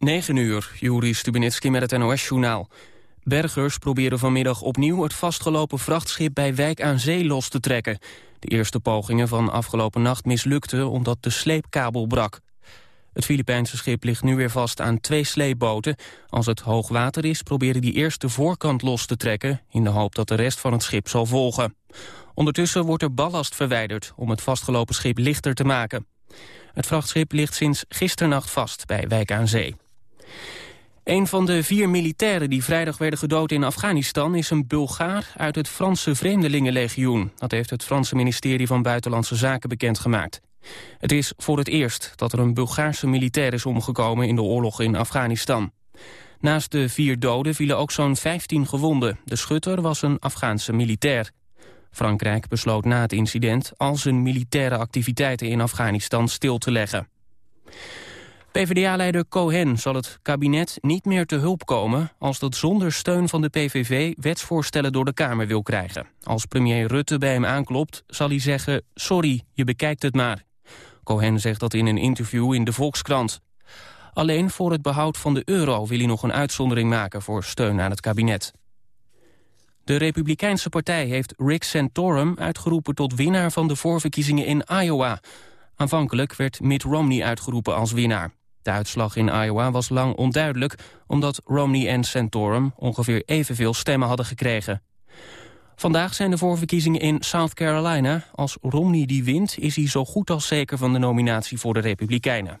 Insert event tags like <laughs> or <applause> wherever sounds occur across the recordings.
9 uur, Juri Stubenitski met het NOS-journaal. Bergers proberen vanmiddag opnieuw het vastgelopen vrachtschip bij Wijk aan Zee los te trekken. De eerste pogingen van afgelopen nacht mislukten omdat de sleepkabel brak. Het Filipijnse schip ligt nu weer vast aan twee sleepboten. Als het hoog water is, proberen die eerst de voorkant los te trekken... in de hoop dat de rest van het schip zal volgen. Ondertussen wordt er ballast verwijderd om het vastgelopen schip lichter te maken. Het vrachtschip ligt sinds gisternacht vast bij Wijk aan Zee. Een van de vier militairen die vrijdag werden gedood in Afghanistan... is een Bulgaar uit het Franse Vreemdelingenlegioen. Dat heeft het Franse ministerie van Buitenlandse Zaken bekendgemaakt. Het is voor het eerst dat er een Bulgaarse militair is omgekomen... in de oorlog in Afghanistan. Naast de vier doden vielen ook zo'n 15 gewonden. De schutter was een Afghaanse militair. Frankrijk besloot na het incident al zijn militaire activiteiten in Afghanistan stil te leggen. PvdA-leider Cohen zal het kabinet niet meer te hulp komen... als dat zonder steun van de PVV wetsvoorstellen door de Kamer wil krijgen. Als premier Rutte bij hem aanklopt, zal hij zeggen... sorry, je bekijkt het maar. Cohen zegt dat in een interview in de Volkskrant. Alleen voor het behoud van de euro wil hij nog een uitzondering maken... voor steun aan het kabinet. De Republikeinse partij heeft Rick Santorum uitgeroepen tot winnaar van de voorverkiezingen in Iowa. Aanvankelijk werd Mitt Romney uitgeroepen als winnaar. De uitslag in Iowa was lang onduidelijk... omdat Romney en Santorum ongeveer evenveel stemmen hadden gekregen. Vandaag zijn de voorverkiezingen in South Carolina. Als Romney die wint, is hij zo goed als zeker van de nominatie voor de Republikeinen.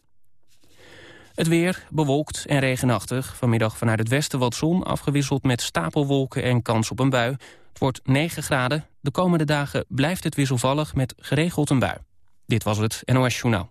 Het weer, bewolkt en regenachtig. Vanmiddag vanuit het westen wat zon, afgewisseld met stapelwolken en kans op een bui. Het wordt 9 graden. De komende dagen blijft het wisselvallig met geregeld een bui. Dit was het NOS Journaal.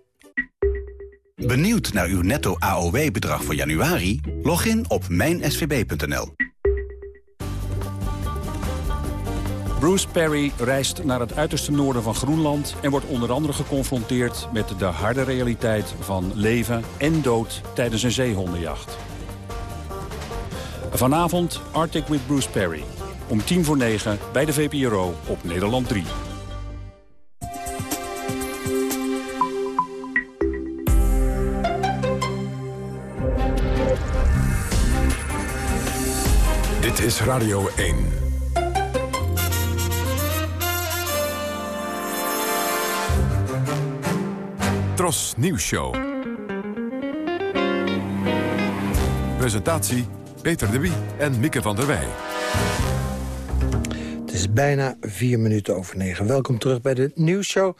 Benieuwd naar uw netto AOW-bedrag voor januari? Log in op mijnsvb.nl. Bruce Perry reist naar het uiterste noorden van Groenland... en wordt onder andere geconfronteerd met de harde realiteit van leven en dood tijdens een zeehondenjacht. Vanavond Arctic with Bruce Perry. Om tien voor negen bij de VPRO op Nederland 3. Dit is Radio 1. Tros Nieuws Show. Presentatie Peter de Wie en Mieke van der Wij. Het is bijna vier minuten over negen. Welkom terug bij de nieuwsshow.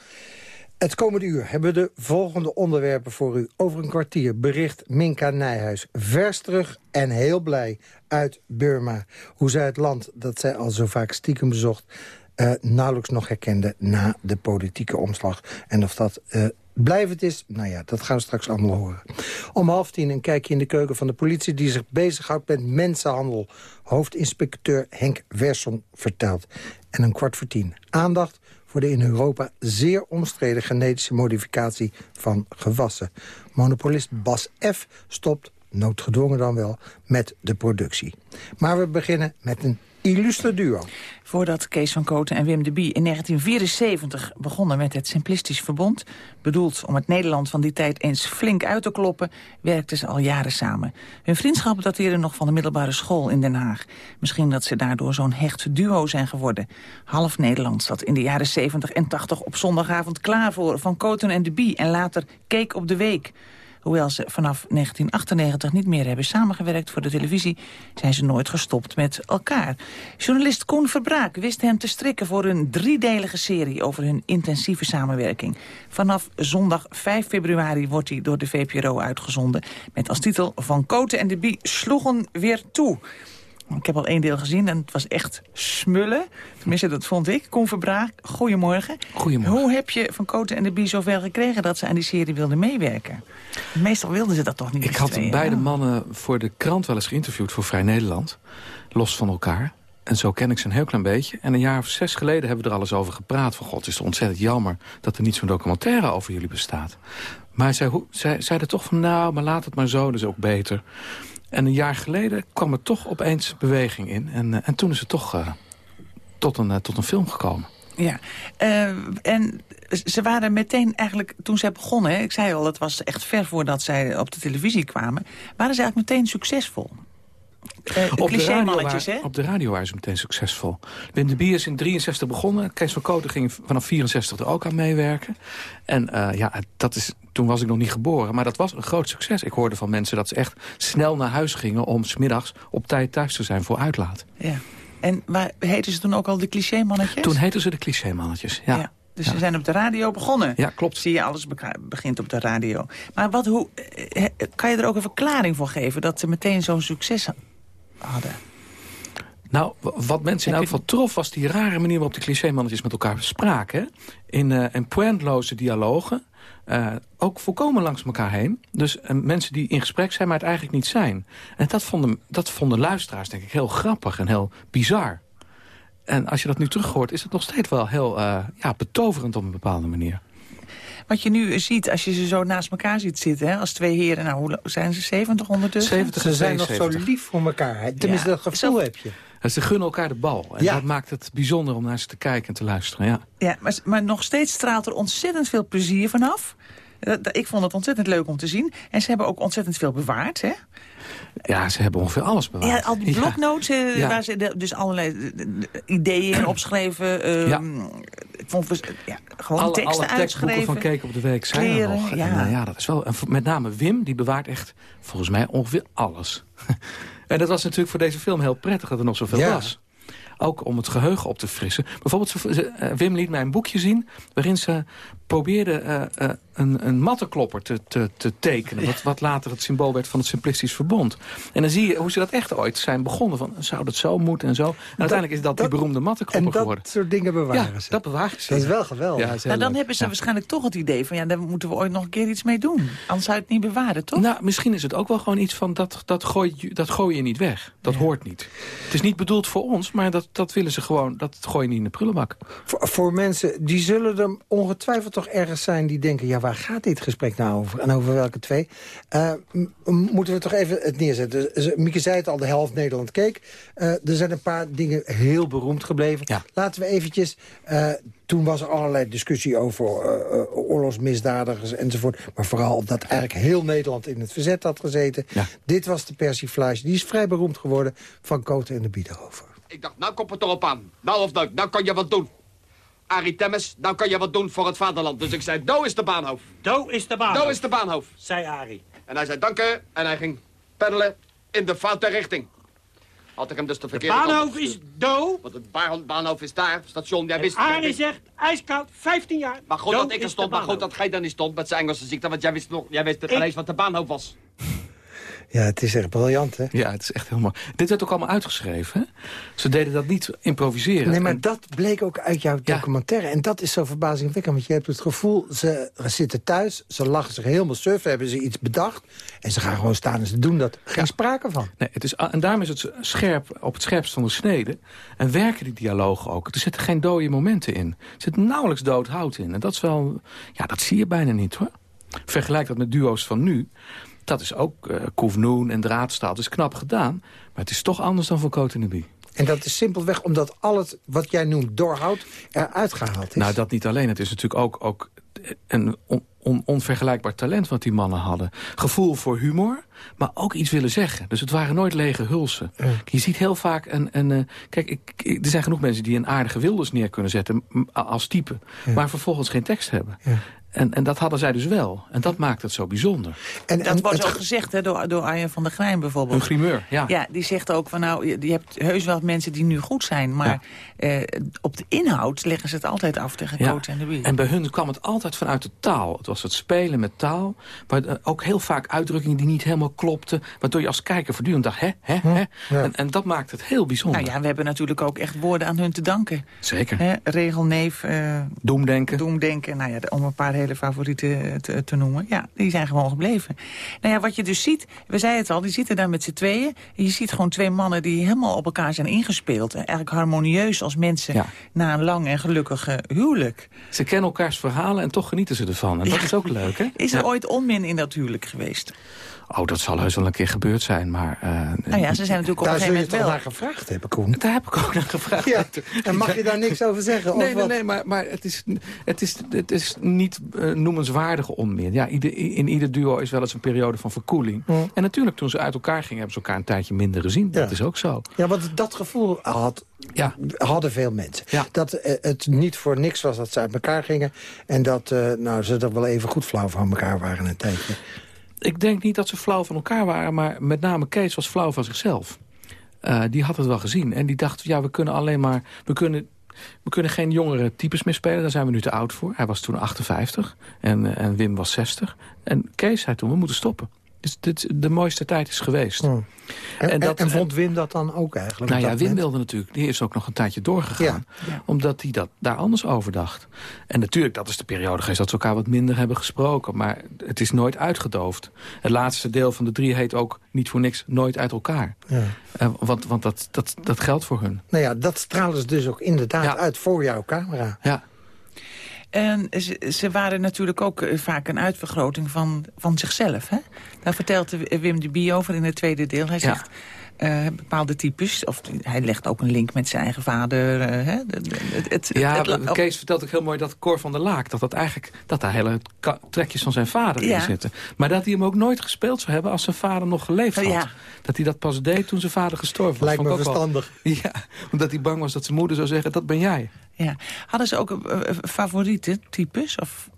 Het komende uur hebben we de volgende onderwerpen voor u. Over een kwartier bericht Minka Nijhuis vers terug en heel blij uit Burma. Hoe zij het land dat zij al zo vaak stiekem bezocht... Uh, nauwelijks nog herkende na de politieke omslag. En of dat uh, blijvend is, nou ja, dat gaan we straks allemaal horen. Om half tien een kijkje in de keuken van de politie... die zich bezighoudt met mensenhandel. Hoofdinspecteur Henk Werson vertelt. En een kwart voor tien aandacht voor de in Europa zeer omstreden genetische modificatie van gewassen. Monopolist Bas F. stopt, noodgedwongen dan wel, met de productie. Maar we beginnen met een illustre duo. Voordat Kees van Koten en Wim de Bie in 1974 begonnen met het Simplistisch Verbond... bedoeld om het Nederland van die tijd eens flink uit te kloppen... werkten ze al jaren samen. Hun vriendschap dateerde nog van de middelbare school in Den Haag. Misschien dat ze daardoor zo'n hecht duo zijn geworden. Half Nederland zat in de jaren 70 en 80 op zondagavond klaar voor... Van Koten en de Bie en later Keek op de Week... Hoewel ze vanaf 1998 niet meer hebben samengewerkt voor de televisie... zijn ze nooit gestopt met elkaar. Journalist Koen Verbraak wist hem te strikken voor een driedelige serie... over hun intensieve samenwerking. Vanaf zondag 5 februari wordt hij door de VPRO uitgezonden... met als titel Van Koten en de Bie sloegen weer toe... Ik heb al één deel gezien en het was echt smullen. Tenminste, dat vond ik. Koen Verbraak, goedemorgen. Goedemorgen. Hoe heb je van Koten en de Bie zover gekregen dat ze aan die serie wilden meewerken? Meestal wilden ze dat toch niet? Ik had beide mannen voor de krant wel eens geïnterviewd voor Vrij Nederland. Los van elkaar. En zo ken ik ze een heel klein beetje. En een jaar of zes geleden hebben we er alles over gepraat. Van god, het is ontzettend jammer dat er niet zo'n documentaire over jullie bestaat. Maar zij, zij zeiden toch van nou, maar laat het maar zo, dat is ook beter. En een jaar geleden kwam er toch opeens beweging in. En, uh, en toen is het toch uh, tot, een, uh, tot een film gekomen. Ja, en ze waren meteen eigenlijk, toen zij begonnen... Ik zei al, het was echt ver voordat zij op de televisie kwamen... waren ze eigenlijk meteen succesvol. Uh, op, de radio waar, op de radio waren ze meteen succesvol. Wim de Bier is in 63 begonnen. Kees van Koten ging vanaf 64 er ook aan meewerken. En uh, ja, dat is, toen was ik nog niet geboren. Maar dat was een groot succes. Ik hoorde van mensen dat ze echt snel naar huis gingen... om smiddags op tijd thuis te zijn voor uitlaat. Ja. En waar heten ze toen ook al de clichémannetjes? Toen heten ze de clichémannetjes, ja. ja. Dus ja. ze zijn op de radio begonnen. Ja, klopt. Zie je, alles begint op de radio. Maar wat, hoe, kan je er ook een verklaring voor geven... dat ze meteen zo'n succes hadden? Nou, wat mensen in elk geval trof... was die rare manier waarop de clichémannetjes met elkaar spraken. In, uh, in pointloze dialogen. Uh, ook volkomen langs elkaar heen. Dus uh, mensen die in gesprek zijn, maar het eigenlijk niet zijn. En dat vonden, dat vonden luisteraars denk ik heel grappig en heel bizar. En als je dat nu terug hoort, is het nog steeds wel heel ja, betoverend op een bepaalde manier. Wat je nu ziet, als je ze zo naast elkaar ziet zitten... Hè, als twee heren, nou, hoe zijn ze, 70 ondertussen? 70 ze zijn nog zo lief voor elkaar. Tenminste, ja. dat gevoel heb je. Ze gunnen elkaar de bal. En ja. dat maakt het bijzonder om naar ze te kijken en te luisteren. Ja, ja maar, maar nog steeds straalt er ontzettend veel plezier vanaf. Ik vond het ontzettend leuk om te zien. En ze hebben ook ontzettend veel bewaard, hè? Ja, ze hebben ongeveer alles bewaard. Ja, al die bloknotes, ja. waar ze dus allerlei ideeën in opgeschreven. Um, ja. Ik vond ja, gewoon alle, teksten alle uitgeschreven. van Keken op de Week zijn kleren, er nog. Ja. En, uh, ja, dat is wel, en met name Wim, die bewaart echt volgens mij ongeveer alles. <laughs> en dat was natuurlijk voor deze film heel prettig dat er nog zoveel ja. was. Ook om het geheugen op te frissen. Bijvoorbeeld, Wim liet mij een boekje zien... waarin ze probeerde uh, uh, een, een mattenklopper te, te, te tekenen. Wat, wat later het symbool werd van het Simplistisch Verbond. En dan zie je hoe ze dat echt ooit zijn begonnen. Van, zou dat zo moeten en zo. En uiteindelijk is dat, die beroemde mattenklopper geworden. En dat soort dingen bewaren ja, ze. dat bewaren ze. Dat is wel geweldig. Ja, is nou, dan hebben ze ja. waarschijnlijk toch het idee van... ja, daar moeten we ooit nog een keer iets mee doen. Anders zou je het niet bewaren, toch? Nou, misschien is het ook wel gewoon iets van... dat, dat, gooi, je, dat gooi je niet weg. Dat hoort niet. Het is niet bedoeld voor ons, maar dat, dat willen ze gewoon... dat gooi je niet in de prullenbak. Voor, voor mensen, die zullen er ongetwijfeld toch ergens zijn die denken... ja, waar gaat dit gesprek nou over? En over welke twee? Uh, moeten we toch even het neerzetten. Dus, Mieke zei het al, de helft Nederland keek. Uh, er zijn een paar dingen heel beroemd gebleven. Ja. Laten we eventjes... Uh, toen was er allerlei discussie over oorlogsmisdadigers enzovoort. Maar vooral dat eigenlijk heel Nederland in het verzet had gezeten. Ja. Dit was de persiflage. Die is vrij beroemd geworden van Koten en de Bieder over. Ik dacht, nou komt het erop aan. Nou of nou, nou kan je wat doen. Arie Temmes, nou kan je wat doen voor het vaderland. Dus ik zei, do is de baanhoofd. Do is de baanhoofd. Do is de baanhoofd. Zei Arie. En hij zei, danken. En hij ging peddelen in de foute richting. Had ik hem dus de verkeerde De baanhoofd is do. Want het baan, baanhoofd is daar, station. Jij wist Arie zegt, ijskoud, 15 jaar. Maar goed dat ik er stond, maar goed dat gij dan niet stond met zijn Engelse ziekte. Want jij wist nog, jij wist ineens wat de baanhoofd was. Ja, het is echt briljant, hè? Ja, het is echt helemaal... Dit werd ook allemaal uitgeschreven, hè? Ze deden dat niet improviseren. Nee, maar en... dat bleek ook uit jouw documentaire. Ja. En dat is zo verbazingwekkend, want je hebt het gevoel... ze zitten thuis, ze lachen zich helemaal suf, hebben ze iets bedacht... en ze gaan gewoon staan en ze doen dat. Geen ja. sprake van. Nee, het is, en daarom is het scherp, op het scherpst van de snede. En werken die dialogen ook. Er zitten geen dode momenten in. Er zit nauwelijks dood hout in. En dat is wel... Ja, dat zie je bijna niet, hoor. Vergelijk dat met duo's van nu... Dat is ook uh, en Draadstaal. Dat is knap gedaan. Maar het is toch anders dan voor Cotonabie. En dat is simpelweg omdat al het wat jij noemt doorhoud eruit gehaald is. Nou, dat niet alleen. Het is natuurlijk ook, ook een on, on, onvergelijkbaar talent wat die mannen hadden. Gevoel voor humor, maar ook iets willen zeggen. Dus het waren nooit lege hulsen. Je ziet heel vaak een... een uh, kijk, ik, er zijn genoeg mensen die een aardige Wilders neer kunnen zetten als type. Maar vervolgens geen tekst hebben. Ja. En, en dat hadden zij dus wel. En dat maakt het zo bijzonder. En, Dat en wordt ge- gezegd hè, door, door Arjen van der Grijn bijvoorbeeld. Een grimeur, ja. Ja, die zegt ook van nou, je, je hebt heus wel mensen die nu goed zijn. Maar eh, op de inhoud leggen ze het altijd af tegen Ja. coach en de wie. En bij hun kwam het altijd vanuit de taal. Het was het spelen met taal. Maar eh, ook heel vaak uitdrukkingen die niet helemaal klopten. Waardoor je als kijker voortdurend dacht, hè, hè, hè. En, en dat maakt het heel bijzonder. Nou ja, we hebben natuurlijk ook echt woorden aan hun te danken. Zeker. Hè, regelneef, eh Doemdenken. doemdenken, nou ja, om een paar hele favorieten te, te noemen. Ja, die zijn gewoon gebleven. Nou ja, wat je dus ziet, we zeiden het al, die zitten daar met z'n tweeën. En je ziet gewoon twee mannen die helemaal op elkaar zijn ingespeeld. En eigenlijk harmonieus als mensen Ja. na een lang en gelukkig eh, huwelijk. Ze kennen elkaars verhalen en toch genieten ze ervan. En dat Ja. is ook leuk, hè? Is er Ja. ooit onmin in dat huwelijk geweest? Oh, dat zal heus wel een keer gebeurd zijn, maar... eh, Nou ja, ze zijn natuurlijk op een Daar zul gegeven je moment toch wel. naar gevraagd hebben, Koen? <laughs> Daar heb ik ook naar gevraagd. Ja, en mag je daar niks over zeggen? Nee, of nee, nee, maar, maar het, is, het, is, het is niet eh, noemenswaardige onmin. Ja, ieder, in ieder duo is wel eens een periode van verkoeling. En natuurlijk, toen ze uit elkaar gingen, hebben ze elkaar een tijdje minder gezien. Ja. Dat is ook zo. Ja, want dat gevoel had, Ja. hadden veel mensen. Ja. Dat eh, het niet voor niks was dat ze uit elkaar gingen. En dat eh, nou, ze er wel even goed flauw van elkaar waren een tijdje. Ik denk niet dat ze flauw van elkaar waren, maar met name Kees was flauw van zichzelf. Eh, die had het wel gezien. En die dacht, ja, we kunnen alleen maar... We kunnen, we kunnen geen jongere types meer spelen, daar zijn we nu te oud voor. Hij was toen 58 en, eh, en Wim was 60. En Kees zei toen, we moeten stoppen. Dus dit, de mooiste tijd is geweest. En, en, dat- en vond Wim dat dan ook eigenlijk? Nou ja, Wim wilde natuurlijk, die is ook nog een tijdje doorgegaan. Ja. Omdat hij dat daar anders over dacht. En natuurlijk, dat is de periode geweest dat ze elkaar wat minder hebben gesproken. Maar het is nooit uitgedoofd. Het laatste deel van de drie heet ook niet voor niks nooit uit elkaar. Ja. Eh, want want dat, dat, dat geldt voor hun. Nou ja, dat stralen ze dus ook inderdaad uit voor jouw camera. Ja, En ze, ze waren natuurlijk ook eh, vaak een uitvergroting van, van zichzelf. Hè? Daar vertelt Wim de Bie over in het tweede deel. Hij Ja. Eh, bepaalde types, of hij legt ook een link met zijn eigen vader. eh, hè? De- de- Het, het, ja het- het- Kees vertelt ook heel mooi dat Cor van der Laak... dat, dat, eigenlijk, dat daar hele trekjes van zijn vader Ja. in zitten. Maar dat hij hem ook nooit gespeeld zou hebben als zijn vader nog geleefd had. Ja. Dat hij dat pas deed toen zijn vader gestorven was. Lijkt me verstandig. <laughs> Ja, omdat hij bang was dat zijn moeder zou zeggen, dat ben jij. ja. Hadden ze ook eh, eh, favoriete types? Of,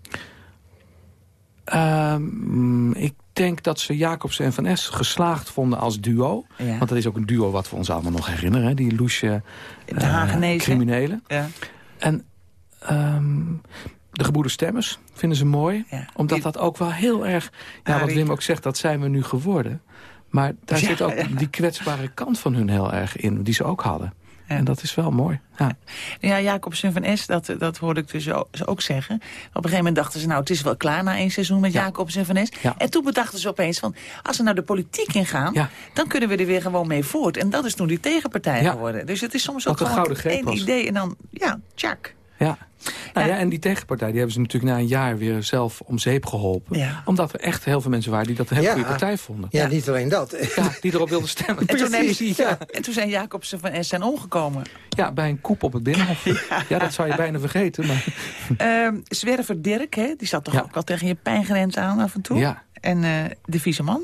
Ehm, ik denk dat ze Jacobsen en Van S geslaagd vonden als duo. Ja. Want dat is ook een duo wat we ons allemaal nog herinneren. hè, Die loesje De Hagenezen. criminelen. ja. En ehm, de geboede stemmers vinden ze mooi. Ja. Omdat dat ook wel heel erg... Ja, wat. Wim ook zegt, dat zijn we nu geworden. Maar daar zit ook die kwetsbare kant van hun heel erg in. Die ze ook hadden. En dat is wel mooi. Ja. Ja, Jacobsen van S, dat, dat hoorde ik dus ook, zeggen. Op een gegeven moment dachten ze, nou, het is wel klaar na één seizoen met Ja. Jacobsen van S. Ja. En toen bedachten ze opeens van, als we nou de politiek ingaan, Ja. dan kunnen we er weer gewoon mee voort. En dat is toen die tegenpartij geworden. Dus het is soms Wat ook een gewoon gouden greep één was. idee en dan, ja, tjak. Ja. Nou Ja. ja, en die tegenpartij die hebben ze natuurlijk na een jaar weer zelf om zeep geholpen. Ja. Omdat er echt heel veel mensen waren die dat een hele Ja. goede partij vonden. Ja, Ja. niet alleen dat. Ja, die erop wilden stemmen. <laughs> En toen, Precies, ze, ja. en toen zijn Jacobsen van S zijn omgekomen. ja, bij een koep op het Binnenhof. <laughs> Ja. dat zou je bijna vergeten. Maar... <laughs> Ehm, Zwerver Dirk, hè, die zat toch Ja. ook wel tegen je pijngrens aan af en toe? Ja. En eh, de vieze man?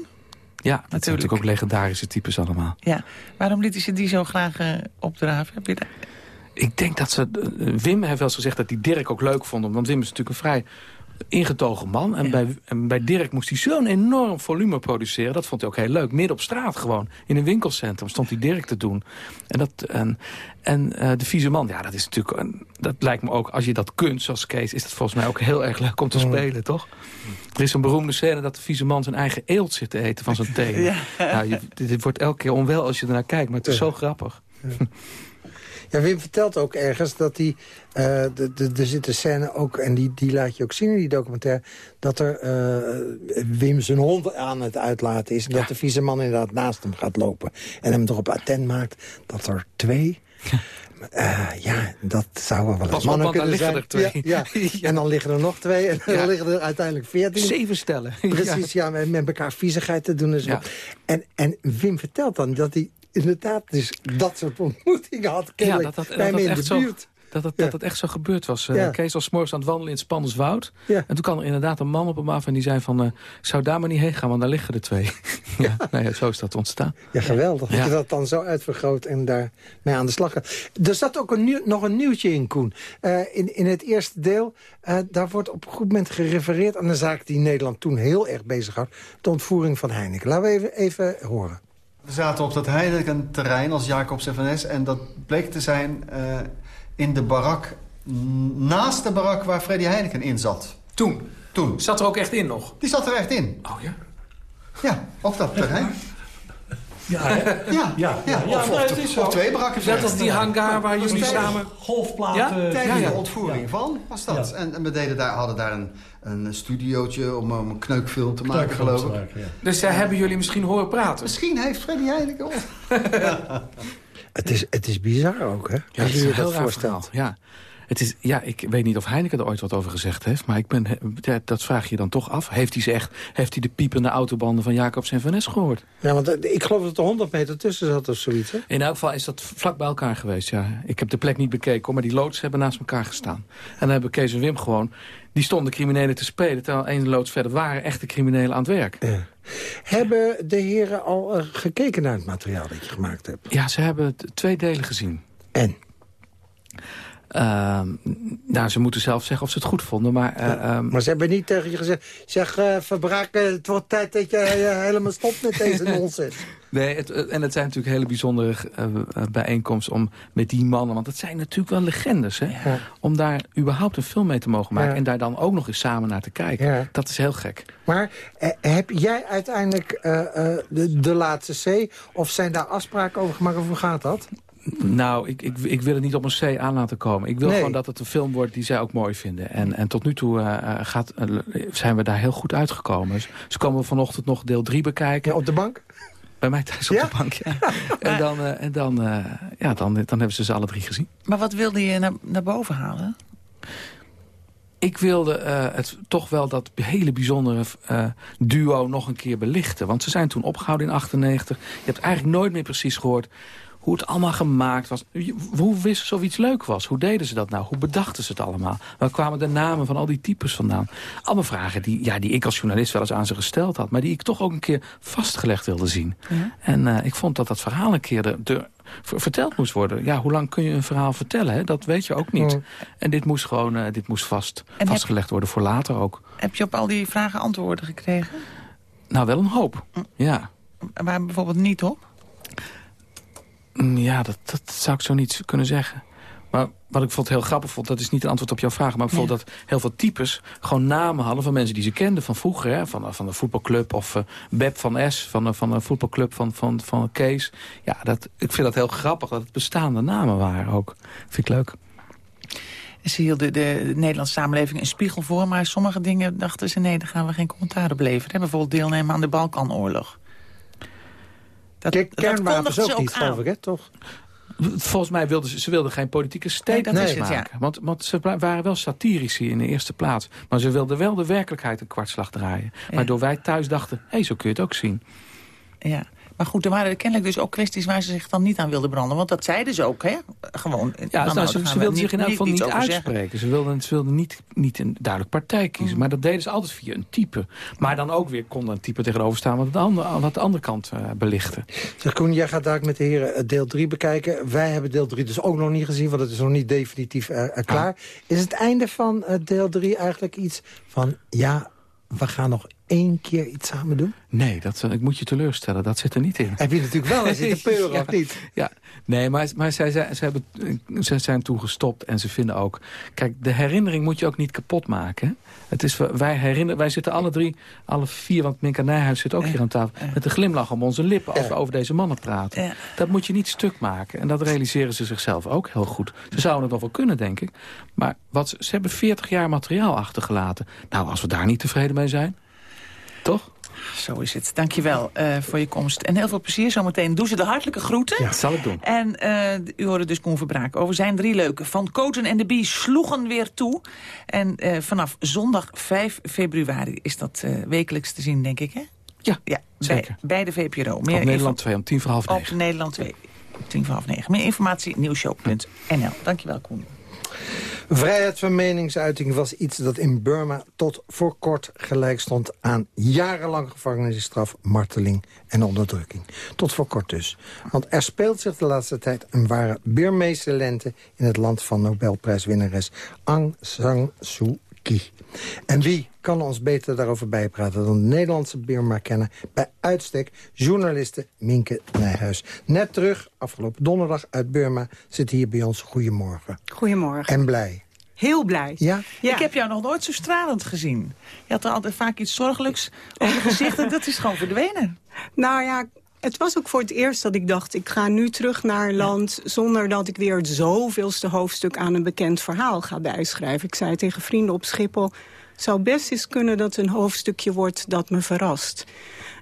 Ja, dat zijn natuurlijk ook legendarische types allemaal. Ja. Waarom lieten ze die zo graag eh, opdraven? Heb je daar... Ik denk dat ze... eh, Wim heeft wel eens gezegd dat hij Dirk ook leuk vond. Want Wim is natuurlijk een vrij ingetogen man. En, Ja. bij, en bij Dirk moest hij zo'n enorm volume produceren. Dat vond hij ook heel leuk. Midden op straat gewoon. In een winkelcentrum stond hij Dirk te doen. En, dat, en, en eh, de vieze man, ja, dat is natuurlijk... een- dat lijkt me ook, als je dat kunt, zoals Kees... is het volgens mij ook heel erg leuk om te spelen, toch? Er is een beroemde scène dat de vieze man zijn eigen eelt zit te eten van zijn. <laughs> Ja. Nou, je, dit wordt elke keer onwel als je ernaar kijkt, maar het is zo grappig. Ja, Wim vertelt ook ergens dat hij... eh, de- de- er zit een scène ook, en die, die laat je ook zien in die documentaire... dat er eh, Wim zijn hond aan het uitlaten is... en dat de vieze man inderdaad naast hem gaat lopen... en hem erop attent maakt dat er twee... eh, ja, dat zouden wel eens op, mannen kunnen zijn. er twee. Ja, <laughs> ja. En dan liggen er nog twee en dan Ja. liggen er uiteindelijk veertien. Zeven stellen. <laughs> Precies, ja, met, met elkaar viezigheid te doen en zo. Ja. En, en Wim vertelt dan dat hij inderdaad dus dat soort ontmoetingen had. Ja, dat dat, bij dat, dat in echt de zo, buurt. dat, dat, Ja. dat het echt zo gebeurd was. Eh, Ja. Kees was morgens aan het wandelen in het Spandenswoud. Ja. En toen kwam er inderdaad een man op hem af en die zei van... eh, ik zou daar maar niet heen gaan, want daar liggen er twee. <laughs> Ja, nou ja, zo is dat ontstaan. Ja, geweldig. Dat je dat dan zo uitvergroot en daar mee aan de slag gaat. Er zat ook een nieuw, nog een nieuwtje in, Koen. Eh, in, in het eerste deel, eh, daar wordt op een goed moment gerefereerd... aan een zaak die Nederland toen heel erg bezighoudt. De ontvoering van Heineken. Laten we even, even horen. We zaten op dat Heineken-terrein als Jacobs FNS... en dat bleek te zijn eh, in de barak... naast de barak waar Freddy Heineken in zat. Toen? Toen. Zat er ook echt in nog? Die zat er echt in. Oh ja? Ja, op dat terrein. Ja, hè? Ja, ja, ja, Of, ja, of, nee, het of- is of twee barakken. Net als die hangar waar jullie samen... Golfplaten. Ja? Tijdens Ja, ja. de ontvoering van was dat. En, en we deden daar, hadden daar een, een studiootje om, om een kneukfilm te maken, Kneukfilm geloof ik. maken. Dus daar hebben jullie misschien horen praten? Misschien heeft Freddy Heineken... <laughs> Het is, het is bizar ook, hè? Ja, Als je je dat voorstelt. Ja. Het is, ja, ik weet niet of Heineken er ooit wat over gezegd heeft. Maar ik ben, ja, dat vraag je dan toch af. Heeft hij, ze echt, heeft hij de piepende autobanden van Jacobs en Van Nes gehoord? Ja, want eh, ik geloof dat er 100 meter tussen zat of zoiets, hè? In elk geval is dat vlak bij elkaar geweest, ja. Ik heb de plek niet bekeken, maar die loods hebben naast elkaar gestaan. En dan hebben Kees en Wim gewoon... Die stonden criminelen te spelen, terwijl één loods verder waren echte criminelen aan het werk. Ja. Hebben de heren al eh, gekeken naar het materiaal dat je gemaakt hebt? Ja, ze hebben twee delen gezien. En? Ehm, nou, ze moeten zelf zeggen of ze het goed vonden, maar... eh, ehm, Maar ze hebben niet tegen je gezegd... zeg, eh Verbraak, eh, het wordt tijd dat je helemaal stopt met deze <laughs> nonsens. Nee, het, en het zijn natuurlijk hele bijzondere bijeenkomsten om met die mannen... want het zijn natuurlijk wel legendes, hè? Om daar überhaupt een film mee te mogen maken... Ja. en daar dan ook nog eens samen naar te kijken. Ja. Dat is heel gek. Maar heb jij uiteindelijk de, de laatste C... of zijn daar afspraken over gemaakt of hoe gaat dat? Nou, ik, ik, ik wil het niet op een C aan laten komen. Ik wil Nee. gewoon dat het een film wordt die zij ook mooi vinden. En, en tot nu toe eh, eh, gaat, eh, zijn we daar heel goed uitgekomen. Dus, ze komen vanochtend nog deel 3 bekijken. op de bank? Bij mij thuis op Ja? de bank, <laughs> ja. en dan, eh, en dan, eh, ja, dan, dan hebben ze ze alle drie gezien. Maar wat wilde je naar, naar boven halen? Ik wilde eh, het toch wel dat hele bijzondere eh, duo nog een keer belichten. Want ze zijn toen opgehouden in 98. Je hebt eigenlijk nooit meer precies gehoord hoe het allemaal gemaakt was. Hoe wisten ze of iets leuk was? Hoe deden ze dat nou? Hoe bedachten ze het allemaal? Waar kwamen de namen van al die types vandaan? Allemaal vragen die, ja, die ik als journalist wel eens aan ze gesteld had... maar die ik toch ook een keer vastgelegd wilde zien. En eh, ik vond dat dat verhaal een keer de, de, ver- verteld moest worden. Ja, hoe lang kun je een verhaal vertellen? Hè? Dat weet je ook niet. Mm. En dit moest gewoon eh, dit moest vast, vastgelegd worden voor later ook. Heb je op al die vragen antwoorden gekregen? Nou, wel een hoop. Ja. Waar bijvoorbeeld niet op? Mm, Ja, dat, dat zou ik zo niet kunnen zeggen. Maar wat ik vond heel grappig vond, dat is niet een antwoord op jouw vraag... maar ik vond dat heel veel types gewoon namen hadden van mensen die ze kenden van vroeger. Hè, van, van de voetbalclub of uh, Beb van S, van, van de voetbalclub van, van, van Kees. Ja, dat, ik vind dat heel grappig dat het bestaande namen waren ook. Vind ik leuk. Ze hielden de, de Nederlandse samenleving een spiegel voor... maar sommige dingen dachten ze, nee, daar gaan we geen commentaar op leveren. Hè? Bijvoorbeeld deelnemen aan de Balkanoorlog. Dat, Kernwapens dat ook niet, geloof ik, hè, toch? Volgens mij wilden ze, ze wilden geen politieke statements nee, maken. het, ja. want, want ze waren wel satirici in de eerste plaats. Maar ze wilden wel de werkelijkheid een kwartslag draaien. Ja. Waardoor wij thuis dachten, hé, hey, zo kun je het ook zien. Ja. Maar goed, er waren kennelijk dus ook kwesties waar ze zich dan niet aan wilden branden. Want dat zeiden ze ook, hè? Gewoon. Ja, nou, ze, ze wilden zich in elk niet- geval niet uitspreken. Ze wilden, ze wilden niet, niet een duidelijk partij kiezen. Maar dat deden ze altijd via een type. Maar dan ook weer kon een type tegenover staan... wat de andere, wat de andere kant uh, belichten. Zeg Koen, jij gaat daar met de heren eh, deel 3 bekijken. Wij hebben deel 3 dus ook nog niet gezien... want het is nog niet definitief uh, uh, klaar. Is het einde van uh, deel 3 eigenlijk iets van... ja, we gaan nog één keer iets samen doen? Nee, dat, ik moet je teleurstellen. Dat zit er niet in. Heb je natuurlijk wel eens in de peuren, ja, of niet? Ja, nee, maar, maar zij, zij, zij, hebben, zij zijn toen gestopt en ze vinden ook... Kijk, de herinnering moet je ook niet kapot maken. Het is, wij, herinneren, wij zitten alle drie, alle vier, want Minka Nijhuis zit ook hier aan tafel... met een glimlach om onze lippen als we over deze mannen praten. Dat moet je niet stuk maken. En dat realiseren ze zichzelf ook heel goed. Ze zouden het nog wel kunnen, denk ik. Maar wat, ze hebben 40 jaar materiaal achtergelaten. Nou, als we daar niet tevreden mee zijn... Toch? Zo is het. Dankjewel uh, voor je komst. En heel veel plezier zometeen. Doe ze de hartelijke groeten. Ja, dat zal ik doen. En uh, u hoorde dus Koen Verbraak over zijn drie leuke. Van Koten en de Bie sloegen weer toe. En uh, vanaf zondag 5 februari is dat wekelijks te zien, denk ik, hè? Ja, ja zeker. Bij, bij de VPRO. Meer op Nederland 2 om tien voor half negen. Op Nederland 2 om tien voor half negen. Meer informatie, nieuwshow.nl. Dankjewel, Koen. Vrijheid van meningsuiting was iets dat in Burma tot voor kort gelijk stond aan jarenlang gevangenisstraf, marteling en onderdrukking. Tot voor kort dus. Want er speelt zich de laatste tijd een ware Birmeese lente in het land van Nobelprijswinnares Aung San Suu Kyi. En wie kan ons beter daarover bijpraten dan de Nederlandse Birma-kenner... bij uitstek journaliste Minke Nijhuis. Net terug, afgelopen donderdag uit Burma, zit hier bij ons. Goedemorgen. Goedemorgen. En blij. Heel blij. Ja? Ik heb jou nog nooit zo stralend gezien. Je had er altijd vaak iets zorgelijks op je gezicht en dat is gewoon verdwenen. <laughs> Nou ja, het was ook voor het eerst dat ik dacht... ik ga nu terug naar een land zonder dat ik weer het zoveelste hoofdstuk... aan een bekend verhaal ga bijschrijven. Ik zei tegen vrienden op Schiphol... het zou best eens kunnen dat een hoofdstukje wordt dat me verrast.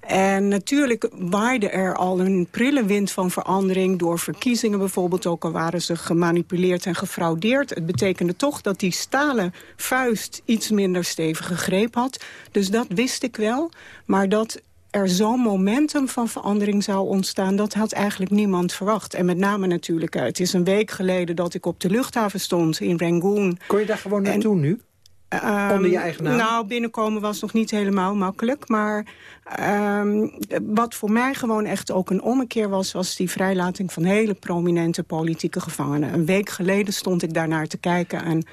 En natuurlijk waaide er al een prille wind van verandering... door verkiezingen bijvoorbeeld, ook al waren ze gemanipuleerd en gefraudeerd. Het betekende toch dat die stalen vuist iets minder stevige greep had. Dus dat wist ik wel. Maar dat er zo'n momentum van verandering zou ontstaan... dat had eigenlijk niemand verwacht. En met name natuurlijk, uh, het is een week geleden dat ik op de luchthaven stond in Rangoon. Kon je daar gewoon naartoe en, nu? Um, Onder je eigen naam? Nou, binnenkomen was nog niet helemaal makkelijk. Maar um, wat voor mij gewoon echt ook een ommekeer was... was die vrijlating van hele prominente politieke gevangenen. Een week geleden stond ik daarnaar te kijken... en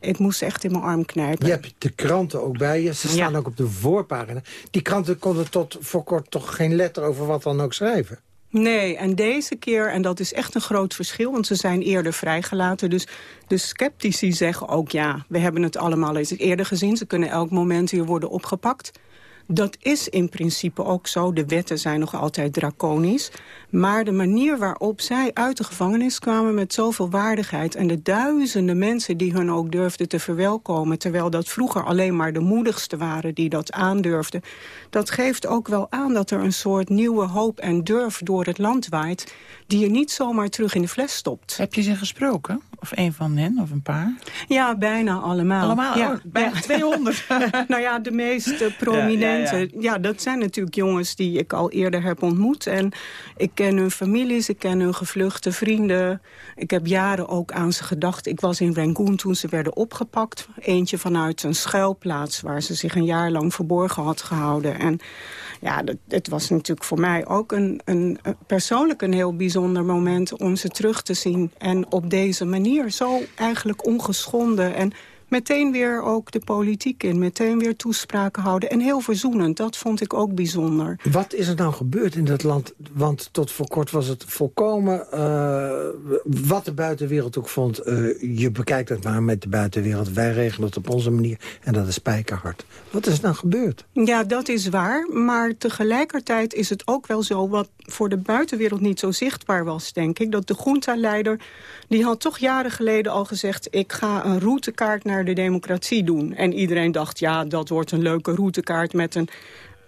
ik moest echt in mijn arm knijpen. Je hebt de kranten ook bij je. Ze staan ja. ook op de voorpagina. Die kranten konden tot voor kort toch geen letter over wat dan ook schrijven? Nee, en deze keer, en dat is echt een groot verschil... want ze zijn eerder vrijgelaten. Dus de sceptici zeggen ook, ja, we hebben het allemaal eens eerder gezien. Ze kunnen elk moment hier worden opgepakt. Dat is in principe ook zo. De wetten zijn nog altijd draconisch. Maar de manier waarop zij uit de gevangenis kwamen met zoveel waardigheid... en de duizenden mensen die hun ook durfden te verwelkomen... terwijl dat vroeger alleen maar de moedigste waren die dat aandurfden... dat geeft ook wel aan dat er een soort nieuwe hoop en durf door het land waait... die je niet zomaar terug in de fles stopt. Heb je ze gesproken? Of een van hen, of een paar? Ja, bijna allemaal. Allemaal? Ja, oh, bijna 200? <laughs> nou ja, de meest prominente. Ja, ja, ja, dat zijn natuurlijk jongens die ik al eerder heb ontmoet. En ik ken hun families, ik ken hun gevluchte vrienden. Ik heb jaren ook aan ze gedacht. Ik was in Rangoon toen ze werden opgepakt. Eentje vanuit een schuilplaats waar ze zich een jaar lang verborgen had gehouden. En ja, dat, het was natuurlijk voor mij ook een, een, persoonlijk een heel bijzonder moment... om ze terug te zien. En op deze manier zo eigenlijk ongeschonden... en meteen weer ook de politiek in, meteen weer toespraken houden. En heel verzoenend, dat vond ik ook bijzonder. Wat is er nou gebeurd in dat land? Want tot voor kort was het volkomen... Uh, wat de buitenwereld ook vond, uh, je bekijkt het maar met de buitenwereld. Wij regelen het op onze manier en dat is spijkerhard. Wat is er nou gebeurd? Ja, dat is waar. Maar tegelijkertijd is het ook wel zo... wat voor de buitenwereld niet zo zichtbaar was, denk ik... dat de junta-leider, die had toch jaren geleden al gezegd... ik ga een routekaart naar de democratie doen. En iedereen dacht, ja, dat wordt een leuke routekaart... met een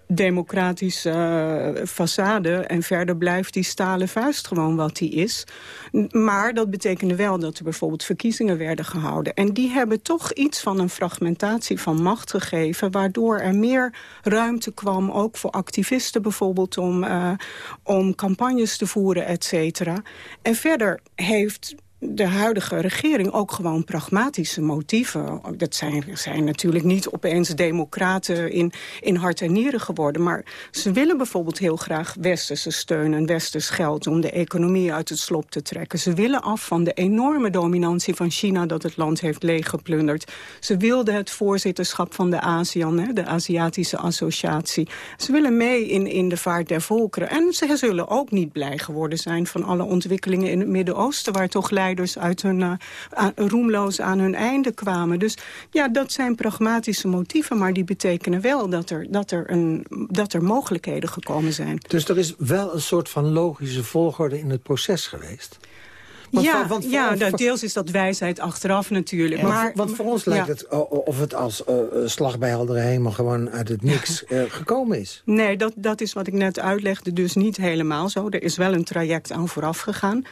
democratische uh, façade. En verder blijft die stalen vuist gewoon wat die is. Maar dat betekende wel dat er bijvoorbeeld verkiezingen werden gehouden. En die hebben toch iets van een fragmentatie van macht gegeven... waardoor er meer ruimte kwam, ook voor activisten bijvoorbeeld... om, uh, om campagnes te voeren, et cetera. En verder heeft de huidige regering ook gewoon pragmatische motieven. Dat zijn, zijn natuurlijk niet opeens democraten in, in hart en nieren geworden. Maar ze willen bijvoorbeeld heel graag westerse steun en westers geld... om de economie uit het slop te trekken. Ze willen af van de enorme dominantie van China... dat het land heeft leeggeplunderd. Ze wilden het voorzitterschap van de ASEAN, de Aziatische Associatie. Ze willen mee in, in de vaart der volkeren. En ze zullen ook niet blij geworden zijn van alle ontwikkelingen in het Midden-Oosten... waar toch leiders uit hun uh, roemloos aan hun einde kwamen. Dus ja, dat zijn pragmatische motieven, maar die betekenen wel dat er, dat er, een, dat er mogelijkheden gekomen zijn. Dus er is wel een soort van logische volgorde in het proces geweest? Want ja, voor, want voor, ja voor, deels is dat wijsheid achteraf natuurlijk. Ja, maar, want voor ons lijkt het of het als uh, slag bij heldere hemel gewoon uit het niks uh, gekomen is. Nee, dat, dat is wat ik net uitlegde dus niet helemaal zo. Er is wel een traject aan vooraf gegaan.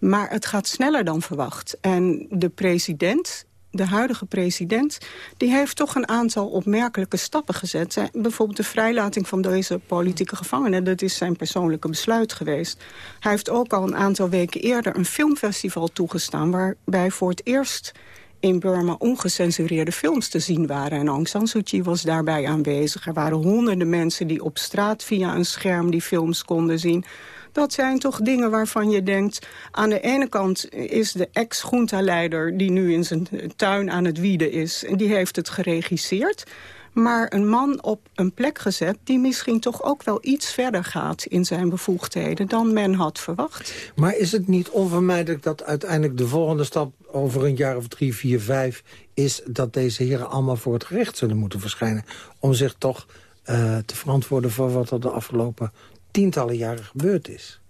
Maar het gaat sneller dan verwacht. En de president, de huidige president... die heeft toch een aantal opmerkelijke stappen gezet. Bijvoorbeeld de vrijlating van deze politieke gevangenen. Dat is zijn persoonlijke besluit geweest. Hij heeft ook al een aantal weken eerder een filmfestival toegestaan... waarbij voor het eerst in Burma ongecensureerde films te zien waren. En Aung San Suu Kyi was daarbij aanwezig. Er waren honderden mensen die op straat via een scherm die films konden zien. Dat zijn toch dingen waarvan je denkt... aan de ene kant is de ex-groentaleider... die nu in zijn tuin aan het wieden is... die heeft het geregisseerd maar een man op een plek gezet... die misschien toch ook wel iets verder gaat in zijn bevoegdheden... dan men had verwacht. Maar is het niet onvermijdelijk dat uiteindelijk de volgende stap... over een jaar of drie, vier, vijf... is dat deze heren allemaal voor het gerecht zullen moeten verschijnen... om zich toch uh, te verantwoorden voor wat er de afgelopen tientallen jaren gebeurd is?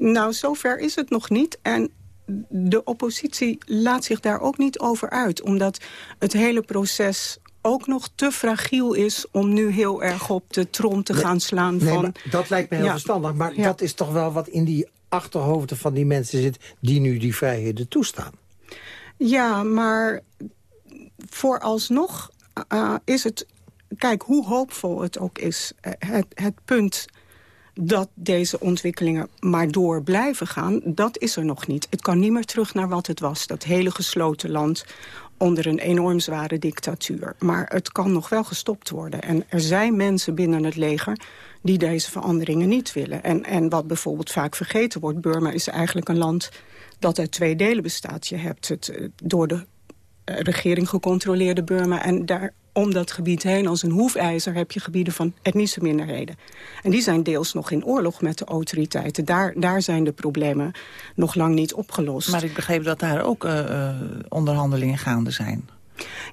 Nou, zover is het nog niet. En de oppositie laat zich daar ook niet over uit. Omdat het hele proces ook nog te fragiel is om nu heel erg op de trom te gaan slaan. Nee, van, dat lijkt me heel verstandig. Maar dat is toch wel wat in die achterhoofden van die mensen zit... die nu die vrijheden toestaan. Ja, maar vooralsnog uh, is het... Kijk, hoe hoopvol het ook is, eh, het, het punt dat deze ontwikkelingen maar door blijven gaan, dat is er nog niet. Het kan niet meer terug naar wat het was. Dat hele gesloten land onder een enorm zware dictatuur. Maar het kan nog wel gestopt worden. En er zijn mensen binnen het leger die deze veranderingen niet willen. En, en wat bijvoorbeeld vaak vergeten wordt... Burma is eigenlijk een land dat uit twee delen bestaat. Je hebt het eh, door de regering gecontroleerde Burma... en daar om dat gebied heen als een hoefijzer heb je gebieden van etnische minderheden. En die zijn deels nog in oorlog met de autoriteiten. Daar, daar zijn de problemen nog lang niet opgelost. Maar ik begreep dat daar ook uh, uh, onderhandelingen gaande zijn.